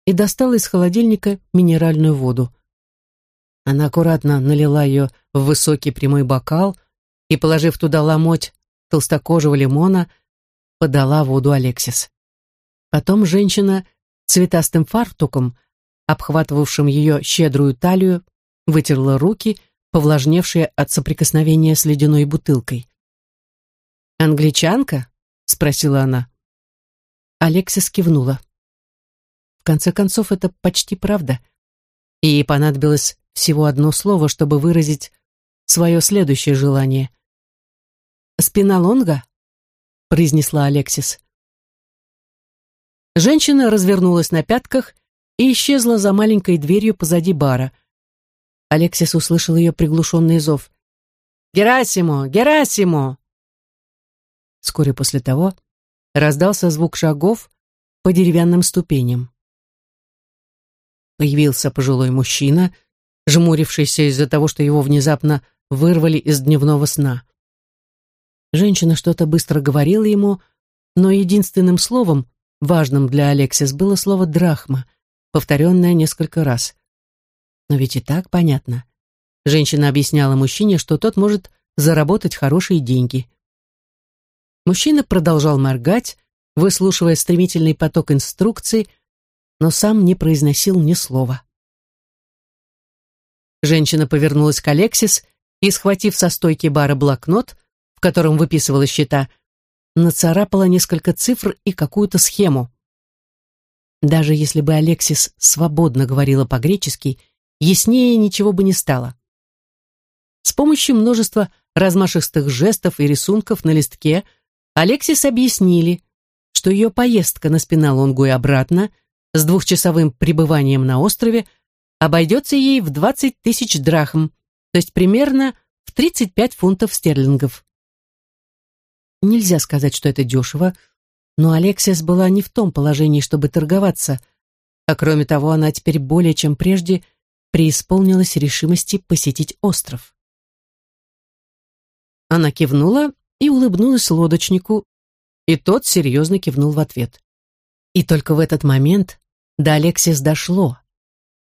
A: и достала из холодильника минеральную воду. Она аккуратно налила ее в высокий прямой бокал и, положив туда ломоть толстокожего лимона, подала воду Алексис. Потом женщина цветастым фартуком, обхватывавшим ее щедрую талию, вытерла руки, повлажневшие от соприкосновения с ледяной бутылкой. «Англичанка?» — спросила она. Алексис кивнула. В конце концов, это почти правда. И ей понадобилось всего одно слово, чтобы выразить свое следующее желание. «Спиналонга?» — произнесла Алексис. Женщина развернулась на пятках и исчезла за маленькой дверью позади бара. Алексис услышал ее приглушенный зов. «Герасимо! Герасимо!» Вскоре после того раздался звук шагов по деревянным ступеням. Появился пожилой мужчина жмурившийся из-за того, что его внезапно вырвали из дневного сна. Женщина что-то быстро говорила ему, но единственным словом, важным для Алексис, было слово «драхма», повторенное несколько раз. Но ведь и так понятно. Женщина объясняла мужчине, что тот может заработать хорошие деньги. Мужчина продолжал моргать, выслушивая стремительный поток инструкций, но сам не произносил ни слова. Женщина повернулась к Алексис и, схватив со стойки бара блокнот, в котором выписывала счета, нацарапала несколько цифр и какую-то схему. Даже если бы Алексис свободно говорила по-гречески, яснее ничего бы не стало. С помощью множества размашистых жестов и рисунков на листке Алексис объяснили, что ее поездка на Спиналонгу и обратно с двухчасовым пребыванием на острове – обойдется ей в 20 тысяч драхм, то есть примерно в 35 фунтов стерлингов. нельзя сказать, что это дешево, но Алексис была не в том положении, чтобы торговаться, а кроме того, она теперь более чем прежде преисполнилась решимости посетить остров. Она кивнула и улыбнулась лодочнику, и тот серьезно кивнул в ответ. И только в этот момент до Алексис дошло,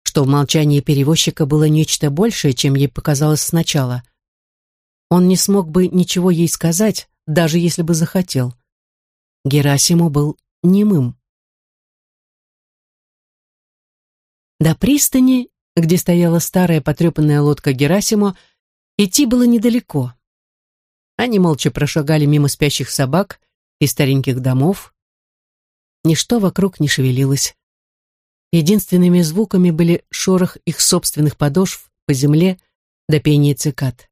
A: что в молчании перевозчика было нечто большее, чем ей показалось сначала. Он не смог бы ничего ей сказать, даже если бы захотел. Герасиму был немым. До пристани, где стояла старая потрепанная лодка Герасиму, идти было недалеко. Они молча прошагали мимо спящих собак и стареньких домов. Ничто вокруг не шевелилось. Единственными звуками были шорох их собственных подошв по земле до пения цикад.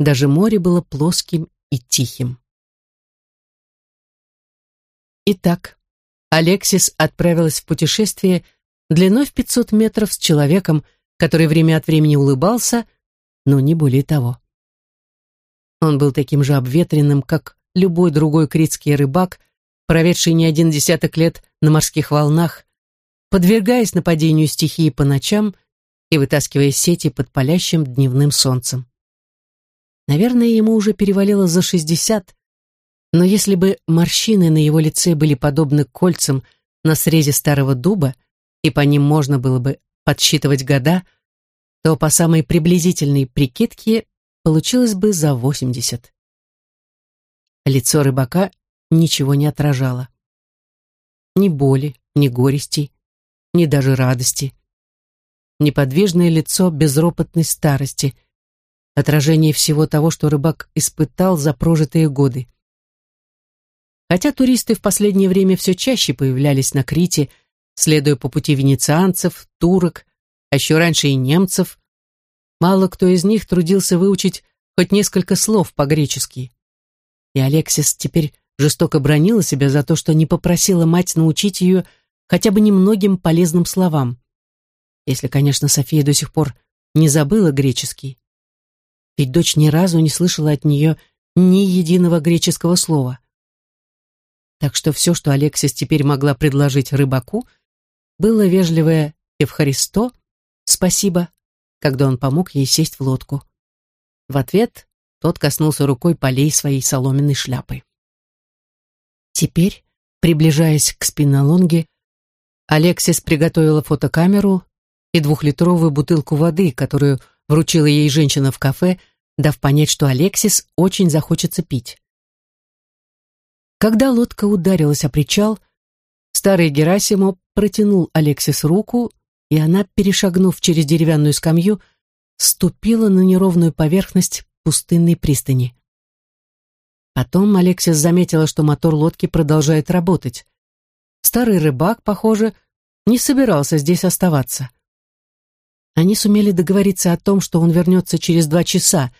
A: Даже море было плоским и тихим. Итак, Алексис отправилась в путешествие длиной в 500 метров с человеком, который время от времени улыбался, но не более того. Он был таким же обветренным, как любой другой критский рыбак, проведший не один десяток лет на морских волнах, подвергаясь нападению стихии по ночам и вытаскивая сети под палящим дневным солнцем. Наверное, ему уже перевалило за шестьдесят, но если бы морщины на его лице были подобны кольцам на срезе старого дуба, и по ним можно было бы подсчитывать года, то по самой приблизительной прикидке получилось бы за восемьдесят. Лицо рыбака ничего не отражало. Ни боли, ни горести, ни даже радости. Неподвижное лицо безропотной старости, отражение всего того, что рыбак испытал за прожитые годы. Хотя туристы в последнее время все чаще появлялись на Крите, следуя по пути венецианцев, турок, а еще раньше и немцев, мало кто из них трудился выучить хоть несколько слов по-гречески. И Алексис теперь жестоко бронила себя за то, что не попросила мать научить ее хотя бы немногим полезным словам. Если, конечно, София до сих пор не забыла греческий. Ведь дочь ни разу не слышала от нее ни единого греческого слова. Так что все, что Алексис теперь могла предложить рыбаку, было вежливое «Евхаристо», «Спасибо», когда он помог ей сесть в лодку. В ответ тот коснулся рукой полей своей соломенной шляпы. Теперь, приближаясь к спинолонге, Алексис приготовила фотокамеру и двухлитровую бутылку воды, которую вручила ей женщина в кафе, дав понять, что Алексис очень захочется пить. Когда лодка ударилась о причал, старый Герасимо протянул Алексис руку, и она, перешагнув через деревянную скамью, ступила на неровную поверхность пустынной пристани. Потом Алексис заметила, что мотор лодки продолжает работать. Старый рыбак, похоже, не собирался здесь оставаться. Они сумели договориться о том, что он вернется через два часа,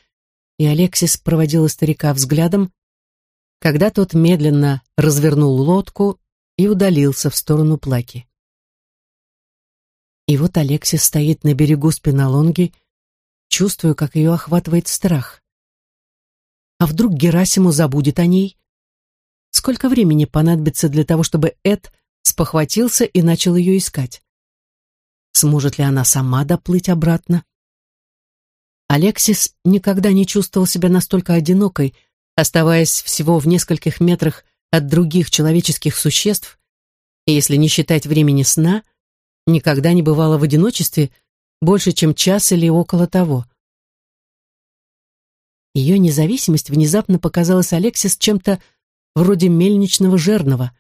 A: и Алексис проводила старика взглядом, когда тот медленно развернул лодку и удалился в сторону Плаки. И вот Алексис стоит на берегу спинолонги, чувствую, как ее охватывает страх. А вдруг Герасиму забудет о ней? Сколько времени понадобится для того, чтобы Эд спохватился и начал ее искать? Сможет ли она сама доплыть обратно? Алексис никогда не чувствовал себя настолько одинокой, оставаясь всего в нескольких метрах от других человеческих существ, и если не считать времени сна, никогда не бывало в одиночестве больше, чем час или около того. Ее независимость внезапно показалась Алексис чем-то вроде мельничного жернова,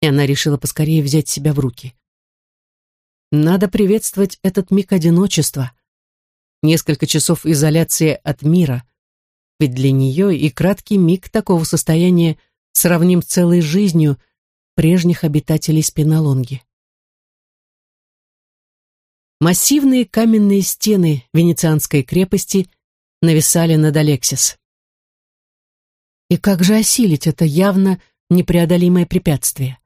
A: и она решила поскорее взять себя в руки. Надо приветствовать этот миг одиночества, несколько часов изоляции от мира — ведь для нее и краткий миг такого состояния сравним с целой жизнью прежних обитателей Спиналонги. Массивные каменные стены венецианской крепости нависали над Алексис. И как же осилить это явно непреодолимое препятствие?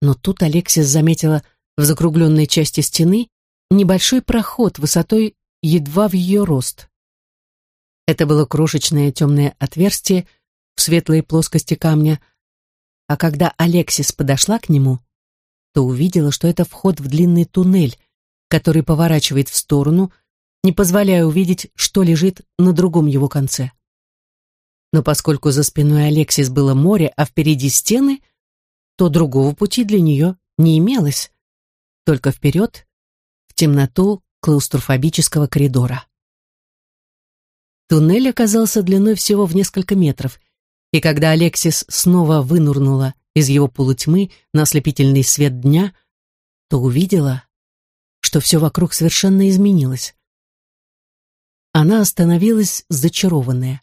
A: Но тут Алексис заметила в закругленной части стены небольшой проход высотой едва в ее рост. Это было крошечное темное отверстие, в светлые плоскости камня, а когда Алексис подошла к нему, то увидела, что это вход в длинный туннель, который поворачивает в сторону, не позволяя увидеть, что лежит на другом его конце. Но поскольку за спиной Алексис было море, а впереди стены, то другого пути для нее не имелось, только вперед, в темноту клаустрофобического коридора. Туннель оказался длиной всего в несколько метров, и когда Алексис снова вынурнула из его полутьмы на ослепительный свет дня, то увидела, что все вокруг совершенно изменилось. Она остановилась зачарованная.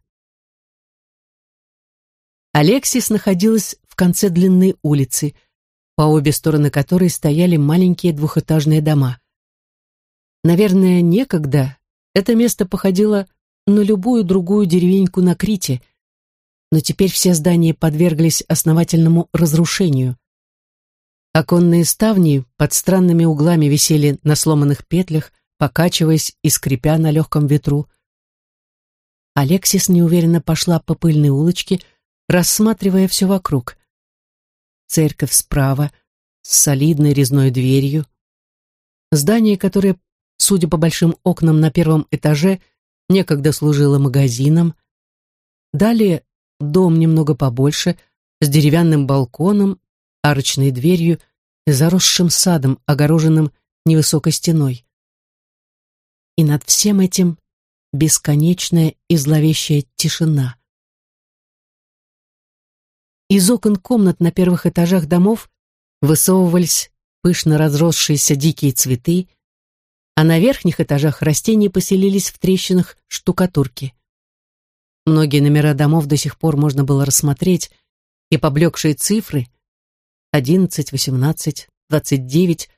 A: Алексис находилась в конце длинной улицы, по обе стороны которой стояли маленькие двухэтажные дома. Наверное, некогда это место походило на любую другую деревеньку на Крите, но теперь все здания подверглись основательному разрушению. Оконные ставни под странными углами висели на сломанных петлях, покачиваясь и скрипя на легком ветру. Алексис неуверенно пошла по пыльной улочке, рассматривая все вокруг. Церковь справа, с солидной резной дверью. Здание, которое, судя по большим окнам на первом этаже, некогда служило магазином. Далее дом немного побольше, с деревянным балконом, арочной дверью и заросшим садом, огороженным невысокой стеной. И над всем этим бесконечная и зловещая тишина. Из окон комнат на первых этажах домов высовывались пышно разросшиеся дикие цветы, а на верхних этажах растения поселились в трещинах штукатурки. Многие номера домов до сих пор можно было рассмотреть, и поблекшие цифры 11, 18, 29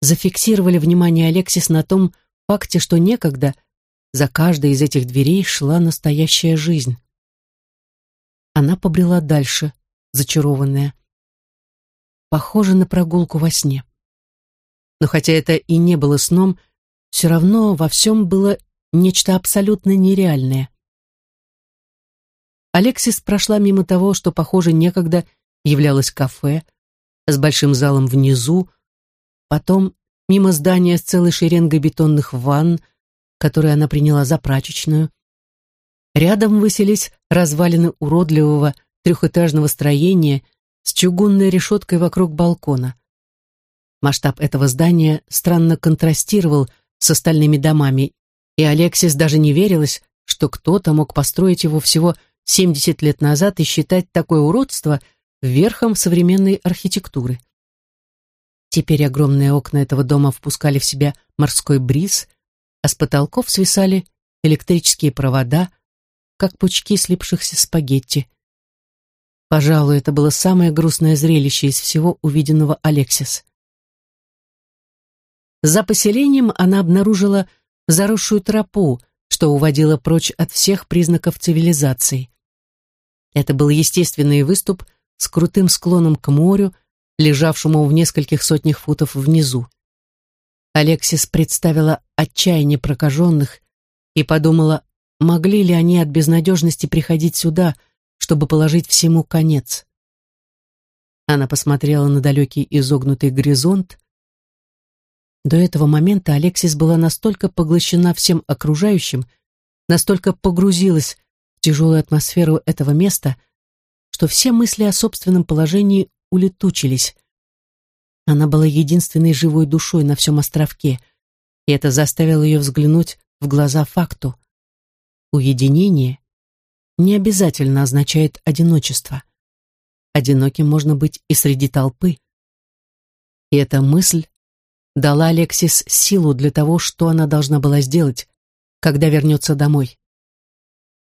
A: зафиксировали внимание Алексис на том факте, что некогда за каждой из этих дверей шла настоящая жизнь. Она побрела дальше, зачарованная. Похоже на прогулку во сне. Но хотя это и не было сном, все равно во всем было нечто абсолютно нереальное. Алексис прошла мимо того, что, похоже, некогда являлось кафе, с большим залом внизу, потом мимо здания с целой шеренгой бетонных ванн, которые она приняла за прачечную. Рядом выселись развалины уродливого трехэтажного строения с чугунной решеткой вокруг балкона. Масштаб этого здания странно контрастировал с остальными домами, и Алексис даже не верилось, что кто-то мог построить его всего 70 лет назад и считать такое уродство верхом современной архитектуры. Теперь огромные окна этого дома впускали в себя морской бриз, а с потолков свисали электрические провода, как пучки слипшихся спагетти. Пожалуй, это было самое грустное зрелище из всего увиденного Алексис. За поселением она обнаружила заросшую тропу, что уводило прочь от всех признаков цивилизации. Это был естественный выступ с крутым склоном к морю, лежавшему в нескольких сотнях футов внизу. Алексис представила отчаяние прокаженных и подумала, могли ли они от безнадежности приходить сюда, чтобы положить всему конец. Она посмотрела на далекий изогнутый горизонт. До этого момента Алексис была настолько поглощена всем окружающим, настолько погрузилась в тяжелую атмосферу этого места, что все мысли о собственном положении улетучились. Она была единственной живой душой на всем островке, и это заставило ее взглянуть в глаза факту. Уединение не обязательно означает одиночество. Одиноким можно быть и среди толпы. И эта мысль дала Алексис силу для того, что она должна была сделать, когда вернется домой.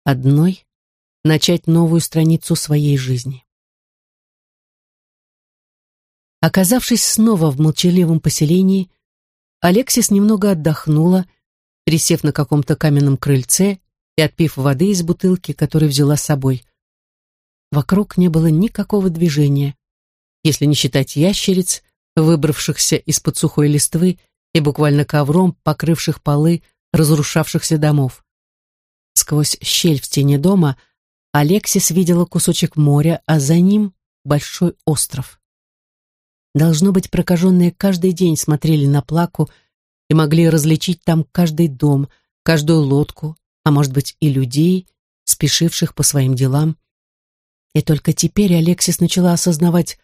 A: Одной начать новую страницу своей жизни. Оказавшись снова в молчаливом поселении, Алексис немного отдохнула, присев на каком-то каменном крыльце и отпив воды из бутылки, которую взяла с собой. Вокруг не было никакого движения, если не считать ящериц, выбравшихся из-под сухой листвы и буквально ковром покрывших полы разрушавшихся домов. Сквозь щель в стене дома Алексис видела кусочек моря, а за ним большой остров. Должно быть, прокаженные каждый день смотрели на плаку и могли различить там каждый дом, каждую лодку, а может быть и людей, спешивших по своим делам. И только теперь Алексис начала осознавать,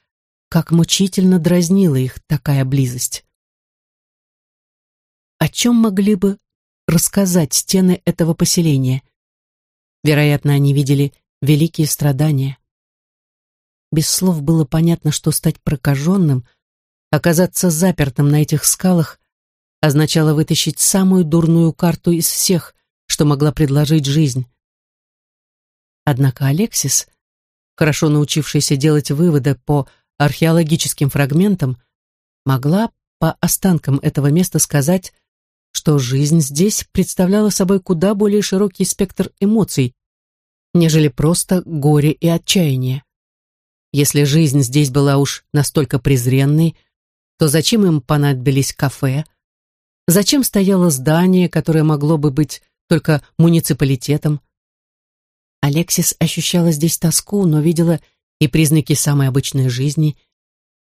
A: как мучительно дразнила их такая близость. О чем могли бы рассказать стены этого поселения? Вероятно, они видели великие страдания. Без слов было понятно, что стать прокаженным, оказаться запертым на этих скалах, означало вытащить самую дурную карту из всех, что могла предложить жизнь. Однако Алексис, хорошо научившийся делать выводы по археологическим фрагментам, могла по останкам этого места сказать, что жизнь здесь представляла собой куда более широкий спектр эмоций, нежели просто горе и отчаяние. Если жизнь здесь была уж настолько презренной, то зачем им понадобились кафе? Зачем стояло здание, которое могло бы быть только муниципалитетом? Алексис ощущала здесь тоску, но видела и признаки самой обычной жизни.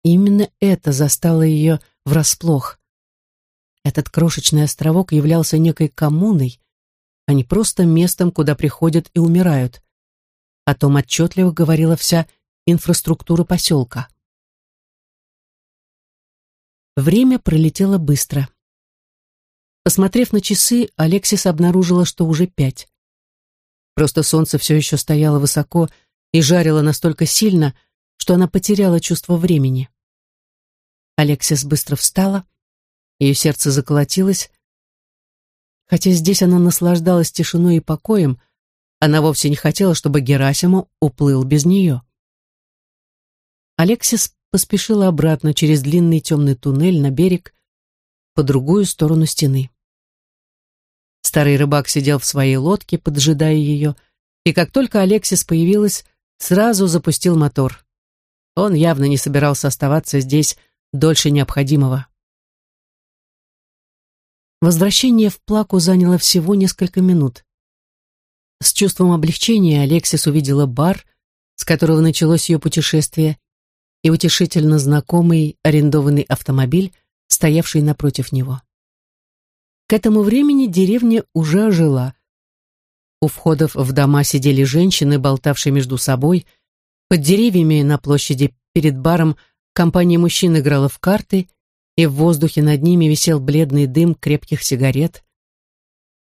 A: именно это застало ее врасплох. Этот крошечный островок являлся некой коммуной, а не просто местом, куда приходят и умирают. О том отчетливо говорила вся инфраструктура поселка. Время пролетело быстро. Посмотрев на часы, Алексис обнаружила, что уже пять. Просто солнце все еще стояло высоко и жарило настолько сильно, что она потеряла чувство времени. Алексис быстро встала, ее сердце заколотилось. Хотя здесь она наслаждалась тишиной и покоем, она вовсе не хотела, чтобы Герасиму уплыл без нее. Алексис поспешила обратно через длинный темный туннель на берег по другую сторону стены. Старый рыбак сидел в своей лодке, поджидая ее, и как только Алексис появилась, сразу запустил мотор. Он явно не собирался оставаться здесь дольше необходимого. Возвращение в Плаку заняло всего несколько минут. С чувством облегчения Алексис увидела бар, с которого началось ее путешествие, и утешительно знакомый арендованный автомобиль, стоявший напротив него. К этому времени деревня уже ожила. У входов в дома сидели женщины, болтавшие между собой. Под деревьями на площади перед баром компания мужчин играла в карты, и в воздухе над ними висел бледный дым крепких сигарет.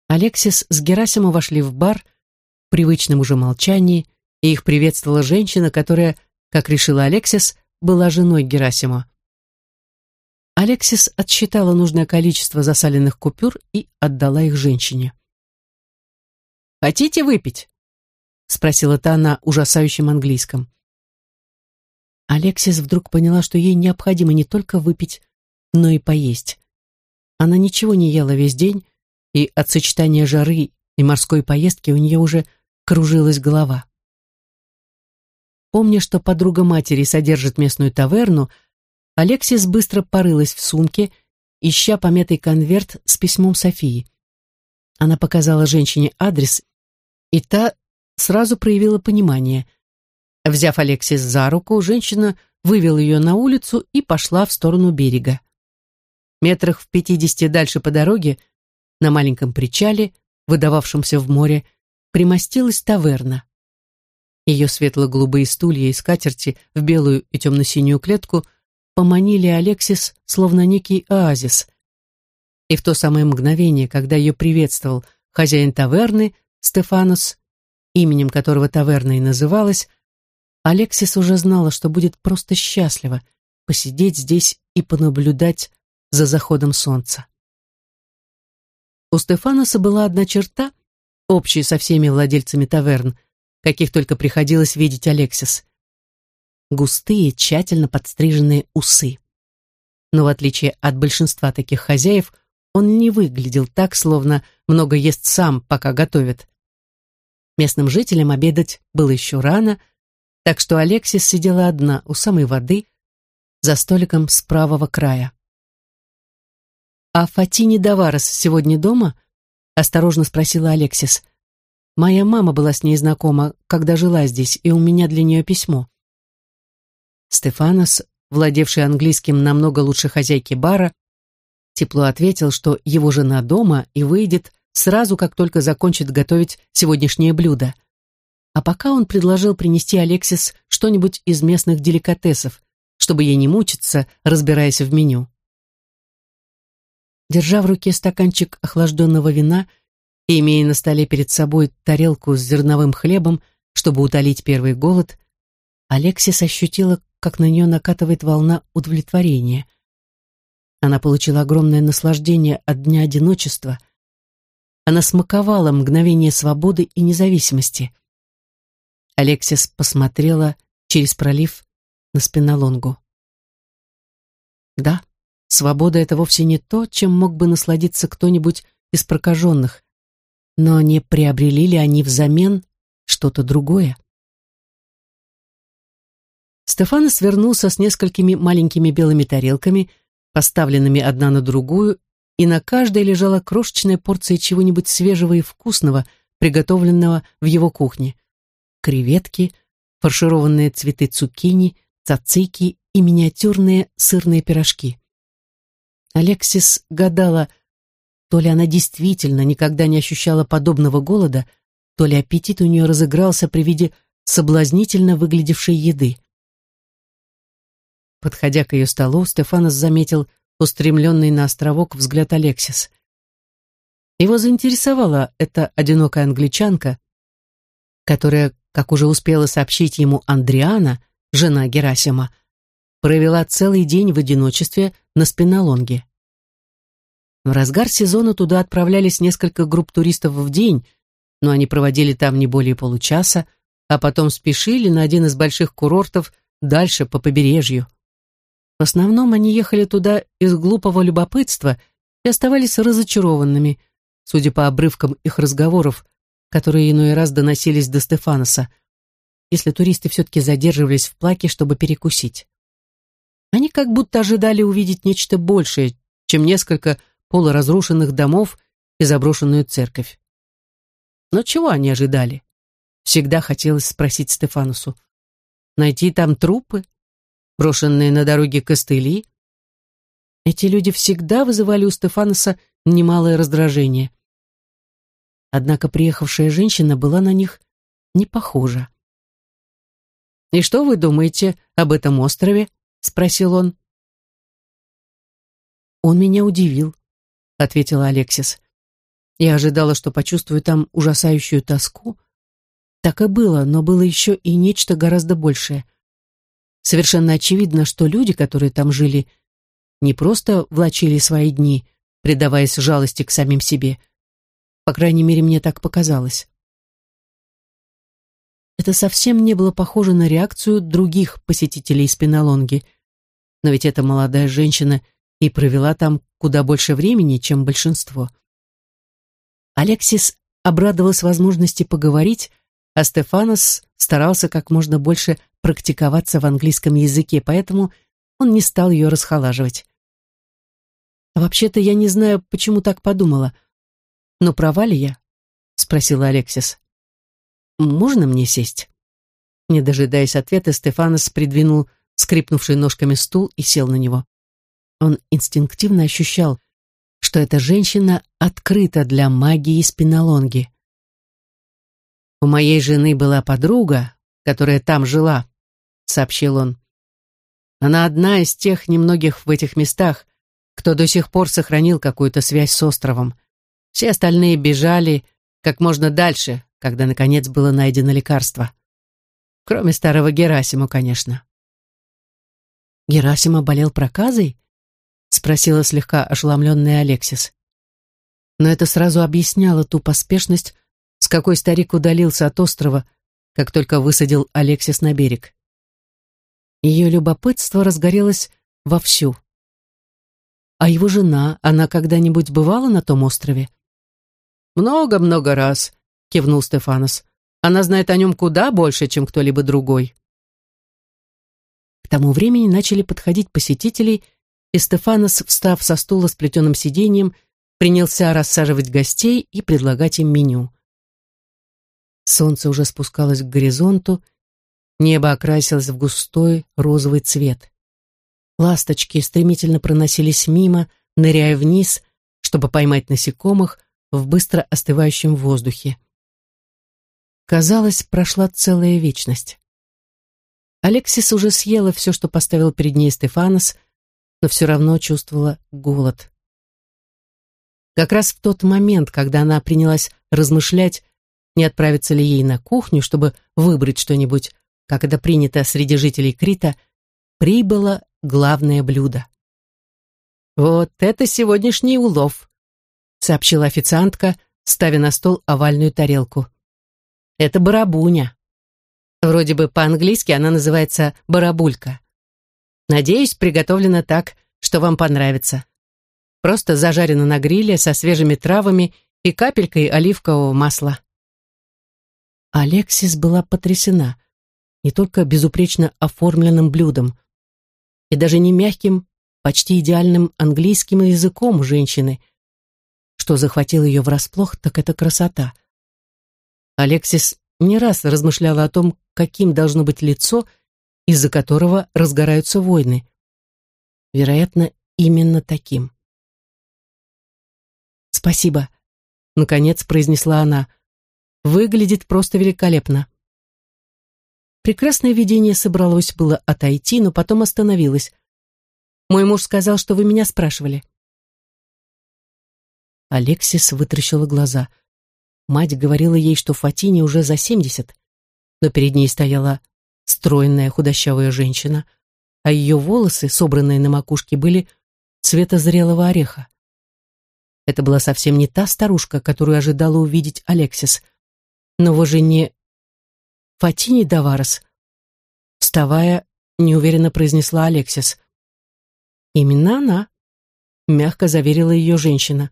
A: Алексис с Герасимом вошли в бар в привычном уже молчании, и их приветствовала женщина, которая, как решила Алексис, была женой Герасима. Алексис отсчитала нужное количество засаленных купюр и отдала их женщине. «Хотите выпить?» — спросила та на ужасающем английском. Алексис вдруг поняла, что ей необходимо не только выпить, но и поесть. Она ничего не ела весь день, и от сочетания жары и морской поездки у нее уже кружилась голова. Помня, что подруга матери содержит местную таверну, Алексис быстро порылась в сумке, ища помятый конверт с письмом Софии. Она показала женщине адрес, и та сразу проявила понимание. Взяв Алексис за руку, женщина вывела ее на улицу и пошла в сторону берега. Метрах в пятидесяти дальше по дороге, на маленьком причале, выдававшемся в море, примостилась таверна. Ее светло-голубые стулья и скатерти в белую и темно-синюю клетку поманили Алексис словно некий оазис. И в то самое мгновение, когда ее приветствовал хозяин таверны, Стефанос, именем которого таверна и называлась, Алексис уже знала, что будет просто счастлива посидеть здесь и понаблюдать за заходом солнца. У Стефаноса была одна черта, общая со всеми владельцами таверн — каких только приходилось видеть Алексис. Густые, тщательно подстриженные усы. Но в отличие от большинства таких хозяев, он не выглядел так, словно много ест сам, пока готовит. Местным жителям обедать было еще рано, так что Алексис сидела одна у самой воды за столиком с правого края. «А Фатини Даварес сегодня дома?» — осторожно спросила Алексис. Моя мама была с ней знакома, когда жила здесь, и у меня для нее письмо. Стефанос, владевший английским намного лучше хозяйки бара, тепло ответил, что его жена дома и выйдет сразу, как только закончит готовить сегодняшнее блюдо. А пока он предложил принести Алексис что-нибудь из местных деликатесов, чтобы ей не мучиться, разбираясь в меню. Держа в руке стаканчик охлажденного вина и имея на столе перед собой тарелку с зерновым хлебом, чтобы утолить первый голод, Алексис ощутила, как на нее накатывает волна удовлетворения. Она получила огромное наслаждение от дня одиночества. Она смаковала мгновение свободы и независимости. Алексис посмотрела через пролив на спинолонгу. Да, свобода — это вовсе не то, чем мог бы насладиться кто-нибудь из прокаженных, но не приобрели ли они взамен что-то другое? Стефан свернулся с несколькими маленькими белыми тарелками, поставленными одна на другую, и на каждой лежала крошечная порция чего-нибудь свежего и вкусного, приготовленного в его кухне. Креветки, фаршированные цветы цукини, цацики и миниатюрные сырные пирожки. Алексис гадала, то ли она действительно никогда не ощущала подобного голода, то ли аппетит у нее разыгрался при виде соблазнительно выглядевшей еды. Подходя к ее столу, Стефанос заметил устремленный на островок взгляд Алексис. Его заинтересовала эта одинокая англичанка, которая, как уже успела сообщить ему Андриана, жена Герасима, провела целый день в одиночестве на спинолонге. В разгар сезона туда отправлялись несколько групп туристов в день, но они проводили там не более получаса, а потом спешили на один из больших курортов дальше по побережью. В основном они ехали туда из глупого любопытства и оставались разочарованными, судя по обрывкам их разговоров, которые иной раз доносились до Стефаноса, если туристы все-таки задерживались в плаке, чтобы перекусить. Они как будто ожидали увидеть нечто большее, чем несколько полуразрушенных домов и заброшенную церковь. Но чего они ожидали? Всегда хотелось спросить Стефанусу. Найти там трупы? Брошенные на дороге костыли. Эти люди всегда вызывали у Стефаноса немалое раздражение. Однако приехавшая женщина была на них не похожа. «И что вы думаете об этом острове?» — спросил он. «Он меня удивил», — ответила Алексис. «Я ожидала, что почувствую там ужасающую тоску. Так и было, но было еще и нечто гораздо большее. Совершенно очевидно, что люди, которые там жили, не просто влачили свои дни, предаваясь жалости к самим себе. По крайней мере, мне так показалось. Это совсем не было похоже на реакцию других посетителей спинолонги. Но ведь эта молодая женщина и провела там куда больше времени, чем большинство. Алексис обрадовалась возможности поговорить, а Стефанос старался как можно больше практиковаться в английском языке, поэтому он не стал ее расхолаживать. «Вообще-то я не знаю, почему так подумала. Но права ли я?» — спросила Алексис. «Можно мне сесть?» Не дожидаясь ответа, Стефанос придвинул скрипнувший ножками стул и сел на него. Он инстинктивно ощущал, что эта женщина открыта для магии спинолонги. «У моей жены была подруга, которая там жила», — сообщил он. «Она одна из тех немногих в этих местах, кто до сих пор сохранил какую-то связь с островом. Все остальные бежали как можно дальше, когда, наконец, было найдено лекарство. Кроме старого Герасима, конечно». «Герасима болел проказой?» — спросила слегка ошеломленная Алексис. Но это сразу объясняло ту поспешность, с какой старик удалился от острова, как только высадил Алексис на берег. Ее любопытство разгорелось вовсю. А его жена, она когда-нибудь бывала на том острове? «Много-много раз», — кивнул Стефанос. «Она знает о нем куда больше, чем кто-либо другой». К тому времени начали подходить посетители, и Стефанос, встав со стула с плетеным сиденьем, принялся рассаживать гостей и предлагать им меню. Солнце уже спускалось к горизонту, небо окрасилось в густой розовый цвет. Ласточки стремительно проносились мимо, ныряя вниз, чтобы поймать насекомых в быстро остывающем воздухе. Казалось, прошла целая вечность. Алексис уже съела все, что поставил перед ней Стефанос, но все равно чувствовала голод. Как раз в тот момент, когда она принялась размышлять, не отправиться ли ей на кухню, чтобы выбрать что-нибудь, как это принято среди жителей Крита, прибыло главное блюдо. «Вот это сегодняшний улов», — сообщила официантка, ставя на стол овальную тарелку. «Это барабуня. Вроде бы по-английски она называется барабулька. Надеюсь, приготовлена так, что вам понравится. Просто зажарена на гриле со свежими травами и капелькой оливкового масла». Алексис была потрясена не только безупречно оформленным блюдом, и даже не мягким, почти идеальным английским языком женщины. Что захватило ее врасплох, так это красота. Алексис не раз размышляла о том, каким должно быть лицо, из-за которого разгораются войны. Вероятно, именно таким. «Спасибо», — наконец произнесла она, — Выглядит просто великолепно. Прекрасное видение собралось было отойти, но потом остановилось. Мой муж сказал, что вы меня спрашивали. Алексис вытращила глаза. Мать говорила ей, что Фатине уже за семьдесят, но перед ней стояла стройная худощавая женщина, а ее волосы, собранные на макушке, были цвета зрелого ореха. Это была совсем не та старушка, которую ожидала увидеть Алексис но вы же не Фатини Даварес. Вставая, неуверенно произнесла Алексис. Именно она, мягко заверила ее женщина.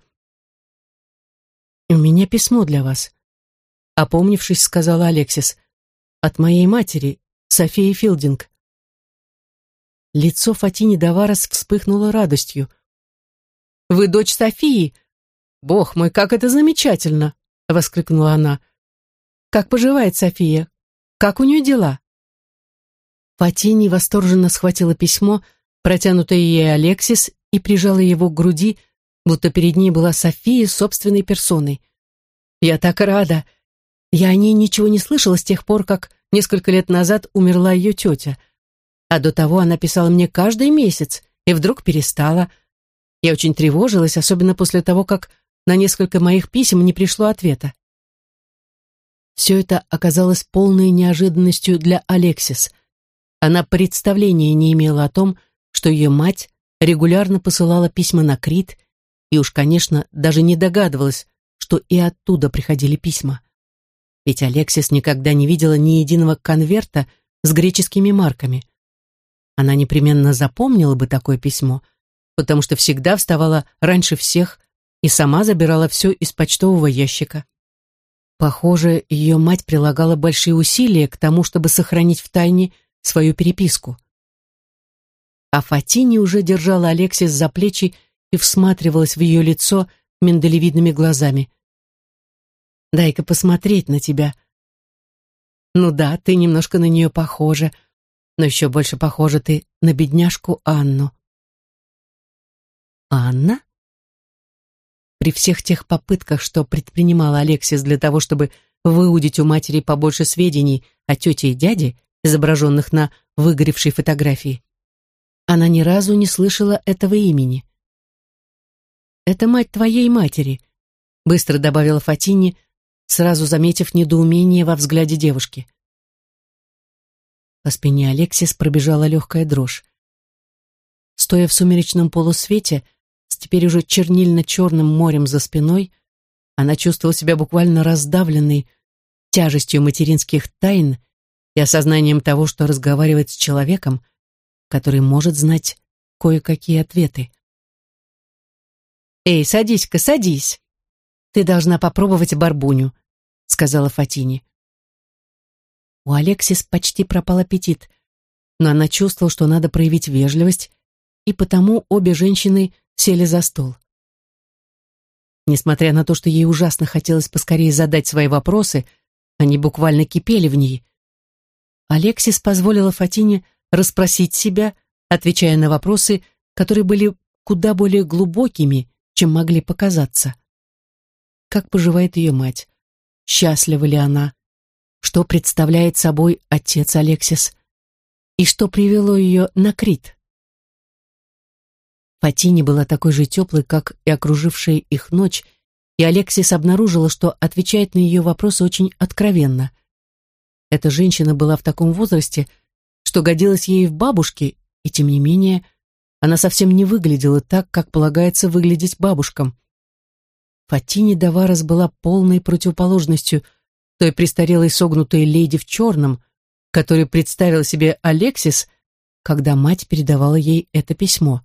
A: «У меня письмо для вас», — опомнившись, сказала Алексис. «От моей матери, Софии Филдинг». Лицо Фатини Даварес вспыхнуло радостью. «Вы дочь Софии? Бог мой, как это замечательно!» — воскликнула она. Как поживает София? Как у нее дела?» Фатини восторженно схватила письмо, протянутое ей Алексис, и прижала его к груди, будто перед ней была София собственной персоной. «Я так рада! Я о ней ничего не слышала с тех пор, как несколько лет назад умерла ее тетя. А до того она писала мне каждый месяц, и вдруг перестала. Я очень тревожилась, особенно после того, как на несколько моих писем не пришло ответа. Все это оказалось полной неожиданностью для Алексис. Она представления не имела о том, что ее мать регулярно посылала письма на Крит, и уж, конечно, даже не догадывалась, что и оттуда приходили письма. Ведь Алексис никогда не видела ни единого конверта с греческими марками. Она непременно запомнила бы такое письмо, потому что всегда вставала раньше всех и сама забирала все из почтового ящика. Похоже, ее мать прилагала большие усилия к тому, чтобы сохранить в тайне свою переписку. А Фатини уже держала Алексис за плечи и всматривалась в ее лицо миндалевидными глазами. «Дай-ка посмотреть на тебя». «Ну да, ты немножко на нее похожа, но еще больше похожа ты на бедняжку Анну». «Анна?» При всех тех попытках, что предпринимала Алексис для того, чтобы выудить у матери побольше сведений о тете и дяде, изображенных на выгоревшей фотографии, она ни разу не слышала этого имени. «Это мать твоей матери», — быстро добавила Фатини, сразу заметив недоумение во взгляде девушки. По спине Алексис пробежала легкая дрожь. Стоя в сумеречном полусвете, — теперь уже чернильно-черным морем за спиной, она чувствовала себя буквально раздавленной тяжестью материнских тайн и осознанием того, что разговаривает с человеком, который может знать кое-какие ответы. «Эй, садись-ка, садись! Ты должна попробовать барбуню», — сказала Фатини. У Алексис почти пропал аппетит, но она чувствовала, что надо проявить вежливость, и потому обе женщины сели за стол. Несмотря на то, что ей ужасно хотелось поскорее задать свои вопросы, Они буквально кипели в ней. Алексис позволила Фатине расспросить себя, отвечая на вопросы, которые были куда более глубокими, чем могли показаться. Как поживает ее мать? Счастлива ли она? Что представляет собой отец Алексис? И что привело ее на Крит? Фатине была такой же теплой, как и окружившая их ночь, и Алексис обнаружила, что отвечает на ее вопросы очень откровенно. Эта женщина была в таком возрасте, что годилась ей в бабушке, и тем не менее она совсем не выглядела так, как полагается выглядеть бабушкам. Фатине Даварес была полной противоположностью той престарелой согнутой леди в черном, которую представил себе Алексис, когда мать передавала ей это письмо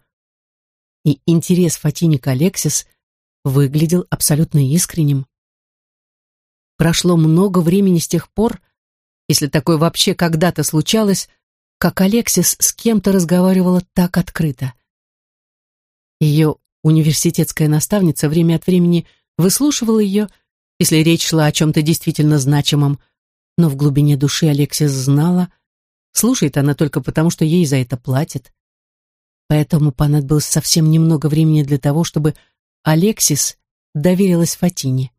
A: и интерес Фатини к Алексис выглядел абсолютно искренним. Прошло много времени с тех пор, если такое вообще когда-то случалось, как Алексис с кем-то разговаривала так открыто. Ее университетская наставница время от времени выслушивала ее, если речь шла о чем-то действительно значимом, но в глубине души Алексис знала, слушает она только потому, что ей за это платят поэтому понадобилось совсем немного времени для того, чтобы Алексис доверилась Фатине.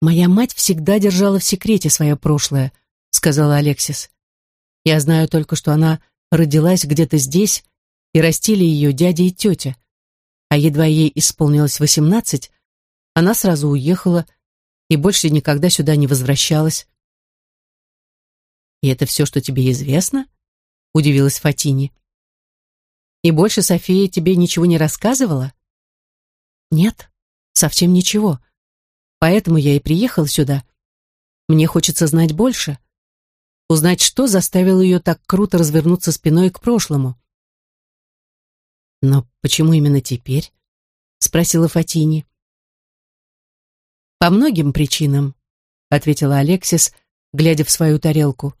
A: «Моя мать всегда держала в секрете свое прошлое», — сказала Алексис. «Я знаю только, что она родилась где-то здесь, и растили ее дядя и тетя. А едва ей исполнилось восемнадцать, она сразу уехала и больше никогда сюда не возвращалась». «И это все, что тебе известно?» Удивилась Фатини. «И больше София тебе ничего не рассказывала?» «Нет, совсем ничего. Поэтому я и приехал сюда. Мне хочется знать больше. Узнать, что заставило ее так круто развернуться спиной к прошлому». «Но почему именно теперь?» — спросила Фатини. «По многим причинам», — ответила Алексис, глядя в свою тарелку.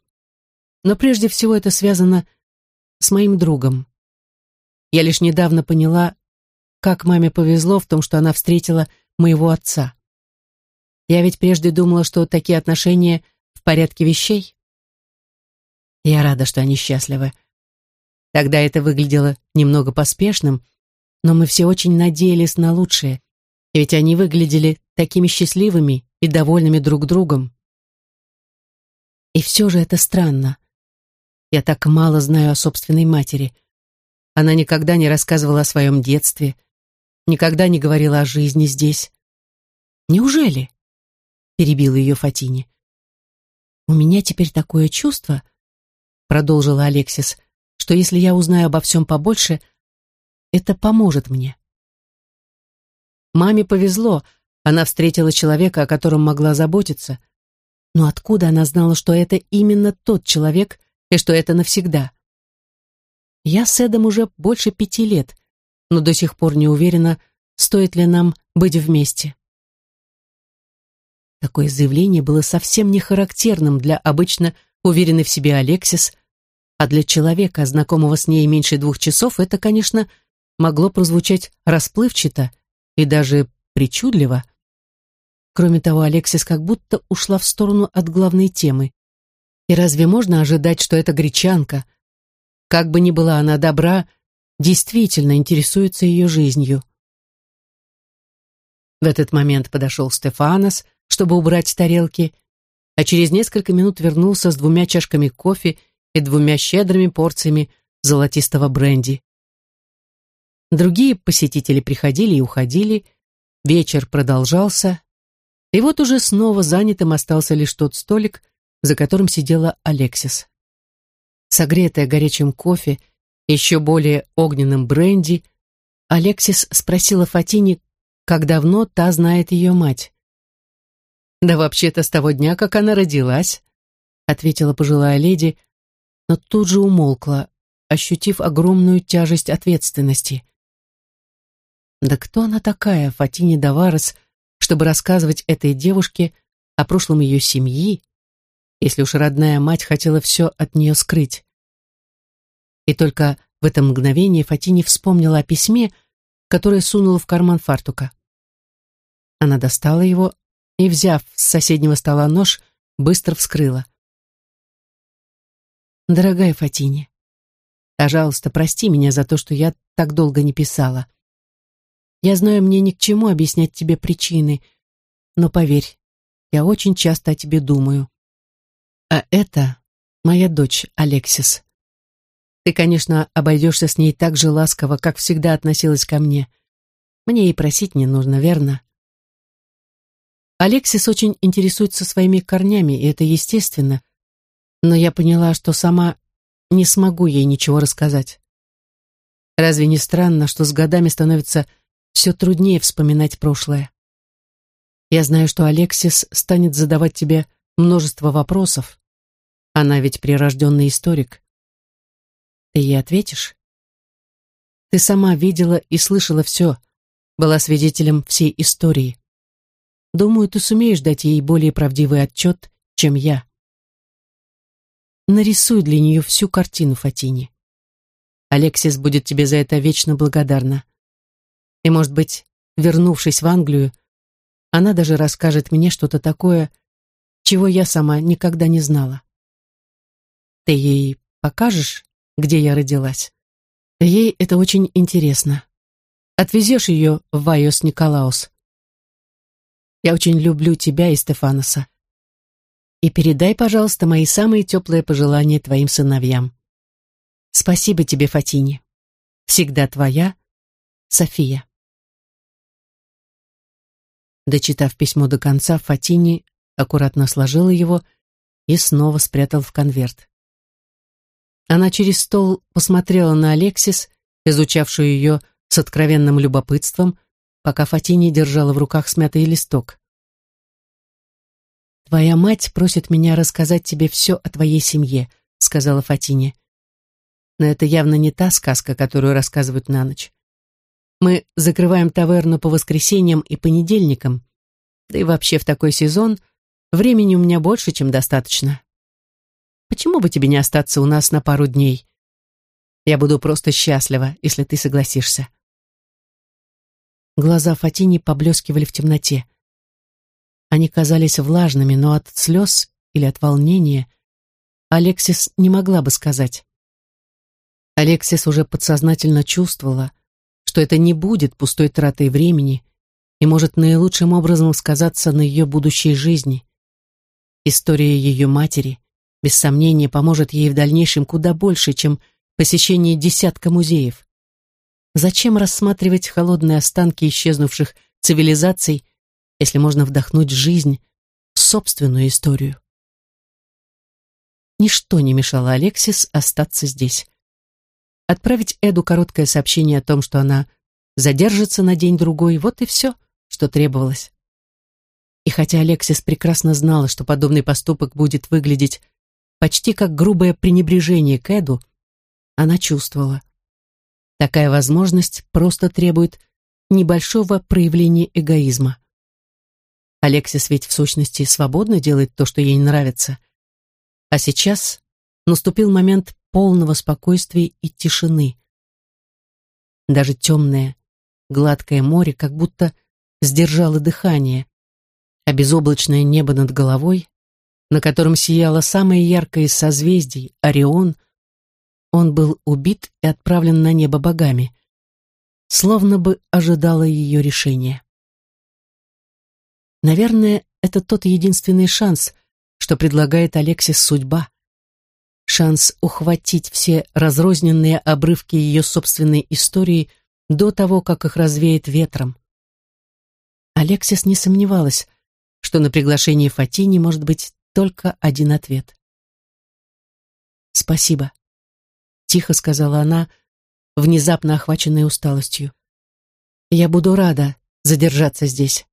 A: Но прежде всего это связано с моим другом. Я лишь недавно поняла, как маме повезло в том, что она встретила моего отца. Я ведь прежде думала, что такие отношения в порядке вещей. Я рада, что они счастливы. Тогда это выглядело немного поспешным, но мы все очень надеялись на лучшее, ведь они выглядели такими счастливыми и довольными друг другом. И все же это странно. Я так мало знаю о собственной матери. Она никогда не рассказывала о своем детстве, никогда не говорила о жизни здесь. Неужели? Перебила ее Фатини. У меня теперь такое чувство, продолжила Алексис, что если я узнаю обо всем побольше, это поможет мне. Маме повезло, она встретила человека, о котором могла заботиться. Но откуда она знала, что это именно тот человек, и что это навсегда. Я с Эдом уже больше пяти лет, но до сих пор не уверена, стоит ли нам быть вместе. Такое заявление было совсем не характерным для обычно уверенной в себе Алексис, а для человека, знакомого с ней меньше двух часов, это, конечно, могло прозвучать расплывчато и даже причудливо. Кроме того, Алексис как будто ушла в сторону от главной темы. И разве можно ожидать, что эта гречанка, как бы ни была она добра, действительно интересуется ее жизнью? В этот момент подошел Стефанос, чтобы убрать тарелки, а через несколько минут вернулся с двумя чашками кофе и двумя щедрыми порциями золотистого бренди. Другие посетители приходили и уходили, вечер продолжался, и вот уже снова занятым остался лишь тот столик, за которым сидела Алексис. Согретая горячим кофе, еще более огненным бренди, Алексис спросила Фатини, как давно та знает ее мать. «Да вообще-то с того дня, как она родилась», ответила пожилая леди, но тут же умолкла, ощутив огромную тяжесть ответственности. Да кто она такая, Фатини Даварес, чтобы рассказывать этой девушке о прошлом ее семьи, если уж родная мать хотела все от нее скрыть. И только в это мгновение Фатини вспомнила о письме, которое сунула в карман фартука. Она достала его, и, взяв с соседнего стола нож, быстро вскрыла. «Дорогая Фатине, пожалуйста, прости меня за то, что я так долго не писала. Я знаю, мне ни к чему объяснять тебе причины, но поверь, я очень часто о тебе думаю. А это моя дочь Алексис. Ты, конечно, обойдешься с ней так же ласково, как всегда относилась ко мне. Мне и просить не нужно, верно? Алексис очень интересуется своими корнями, и это естественно. Но я поняла, что сама не смогу ей ничего рассказать. Разве не странно, что с годами становится все труднее вспоминать прошлое? Я знаю, что Алексис станет задавать тебе множество вопросов. Она ведь прирожденный историк. Ты ей ответишь? Ты сама видела и слышала все, была свидетелем всей истории. Думаю, ты сумеешь дать ей более правдивый отчет, чем я. Нарисуй для нее всю картину Фатини. Алексис будет тебе за это вечно благодарна. И, может быть, вернувшись в Англию, она даже расскажет мне что-то такое, чего я сама никогда не знала. Ты ей покажешь, где я родилась. Ей это очень интересно. Отвезешь ее в Вайос Николаус. Я очень люблю тебя и Стефаноса. И передай, пожалуйста, мои самые теплые пожелания твоим сыновьям. Спасибо тебе, Фатини. Всегда твоя, София. Дочитав письмо до конца, Фатини аккуратно сложила его и снова спрятал в конверт. Она через стол посмотрела на Алексис, изучавшую ее с откровенным любопытством, пока Фатини держала в руках смятый листок. «Твоя мать просит меня рассказать тебе все о твоей семье», — сказала Фатине. «Но это явно не та сказка, которую рассказывают на ночь. Мы закрываем таверну по воскресеньям и понедельникам, да и вообще в такой сезон времени у меня больше, чем достаточно. Почему бы тебе не остаться у нас на пару дней? Я буду просто счастлива, если ты согласишься. Глаза Фатини поблескивали в темноте. Они казались влажными, но от слез или от волнения Алексис не могла бы сказать. Алексис уже подсознательно чувствовала, что это не будет пустой тратой времени и может наилучшим образом сказаться на ее будущей жизни. История ее матери, без сомнения, поможет ей в дальнейшем куда больше, чем посещение десятка музеев. Зачем рассматривать холодные останки исчезнувших цивилизаций, если можно вдохнуть жизнь в собственную историю? Ничто не мешало Алексис остаться здесь. Отправить Эду короткое сообщение о том, что она задержится на день-другой, вот и все, что требовалось. И хотя Алексис прекрасно знала, что подобный поступок будет выглядеть почти как грубое пренебрежение к Эду, она чувствовала. Такая возможность просто требует небольшого проявления эгоизма. Алексис ведь в сущности свободно делает то, что ей нравится. А сейчас наступил момент полного спокойствия и тишины. Даже темное, гладкое море как будто сдержало дыхание, а безоблачное небо над головой на котором сияло самое яркое из созвездий, Орион, он был убит и отправлен на небо богами, словно бы ожидало ее решения. Наверное, это тот единственный шанс, что предлагает Алексис судьба. Шанс ухватить все разрозненные обрывки ее собственной истории до того, как их развеет ветром. Алексис не сомневалась, что на приглашение Фатини может быть только один ответ. «Спасибо», — тихо сказала она, внезапно охваченная усталостью. «Я буду рада задержаться здесь».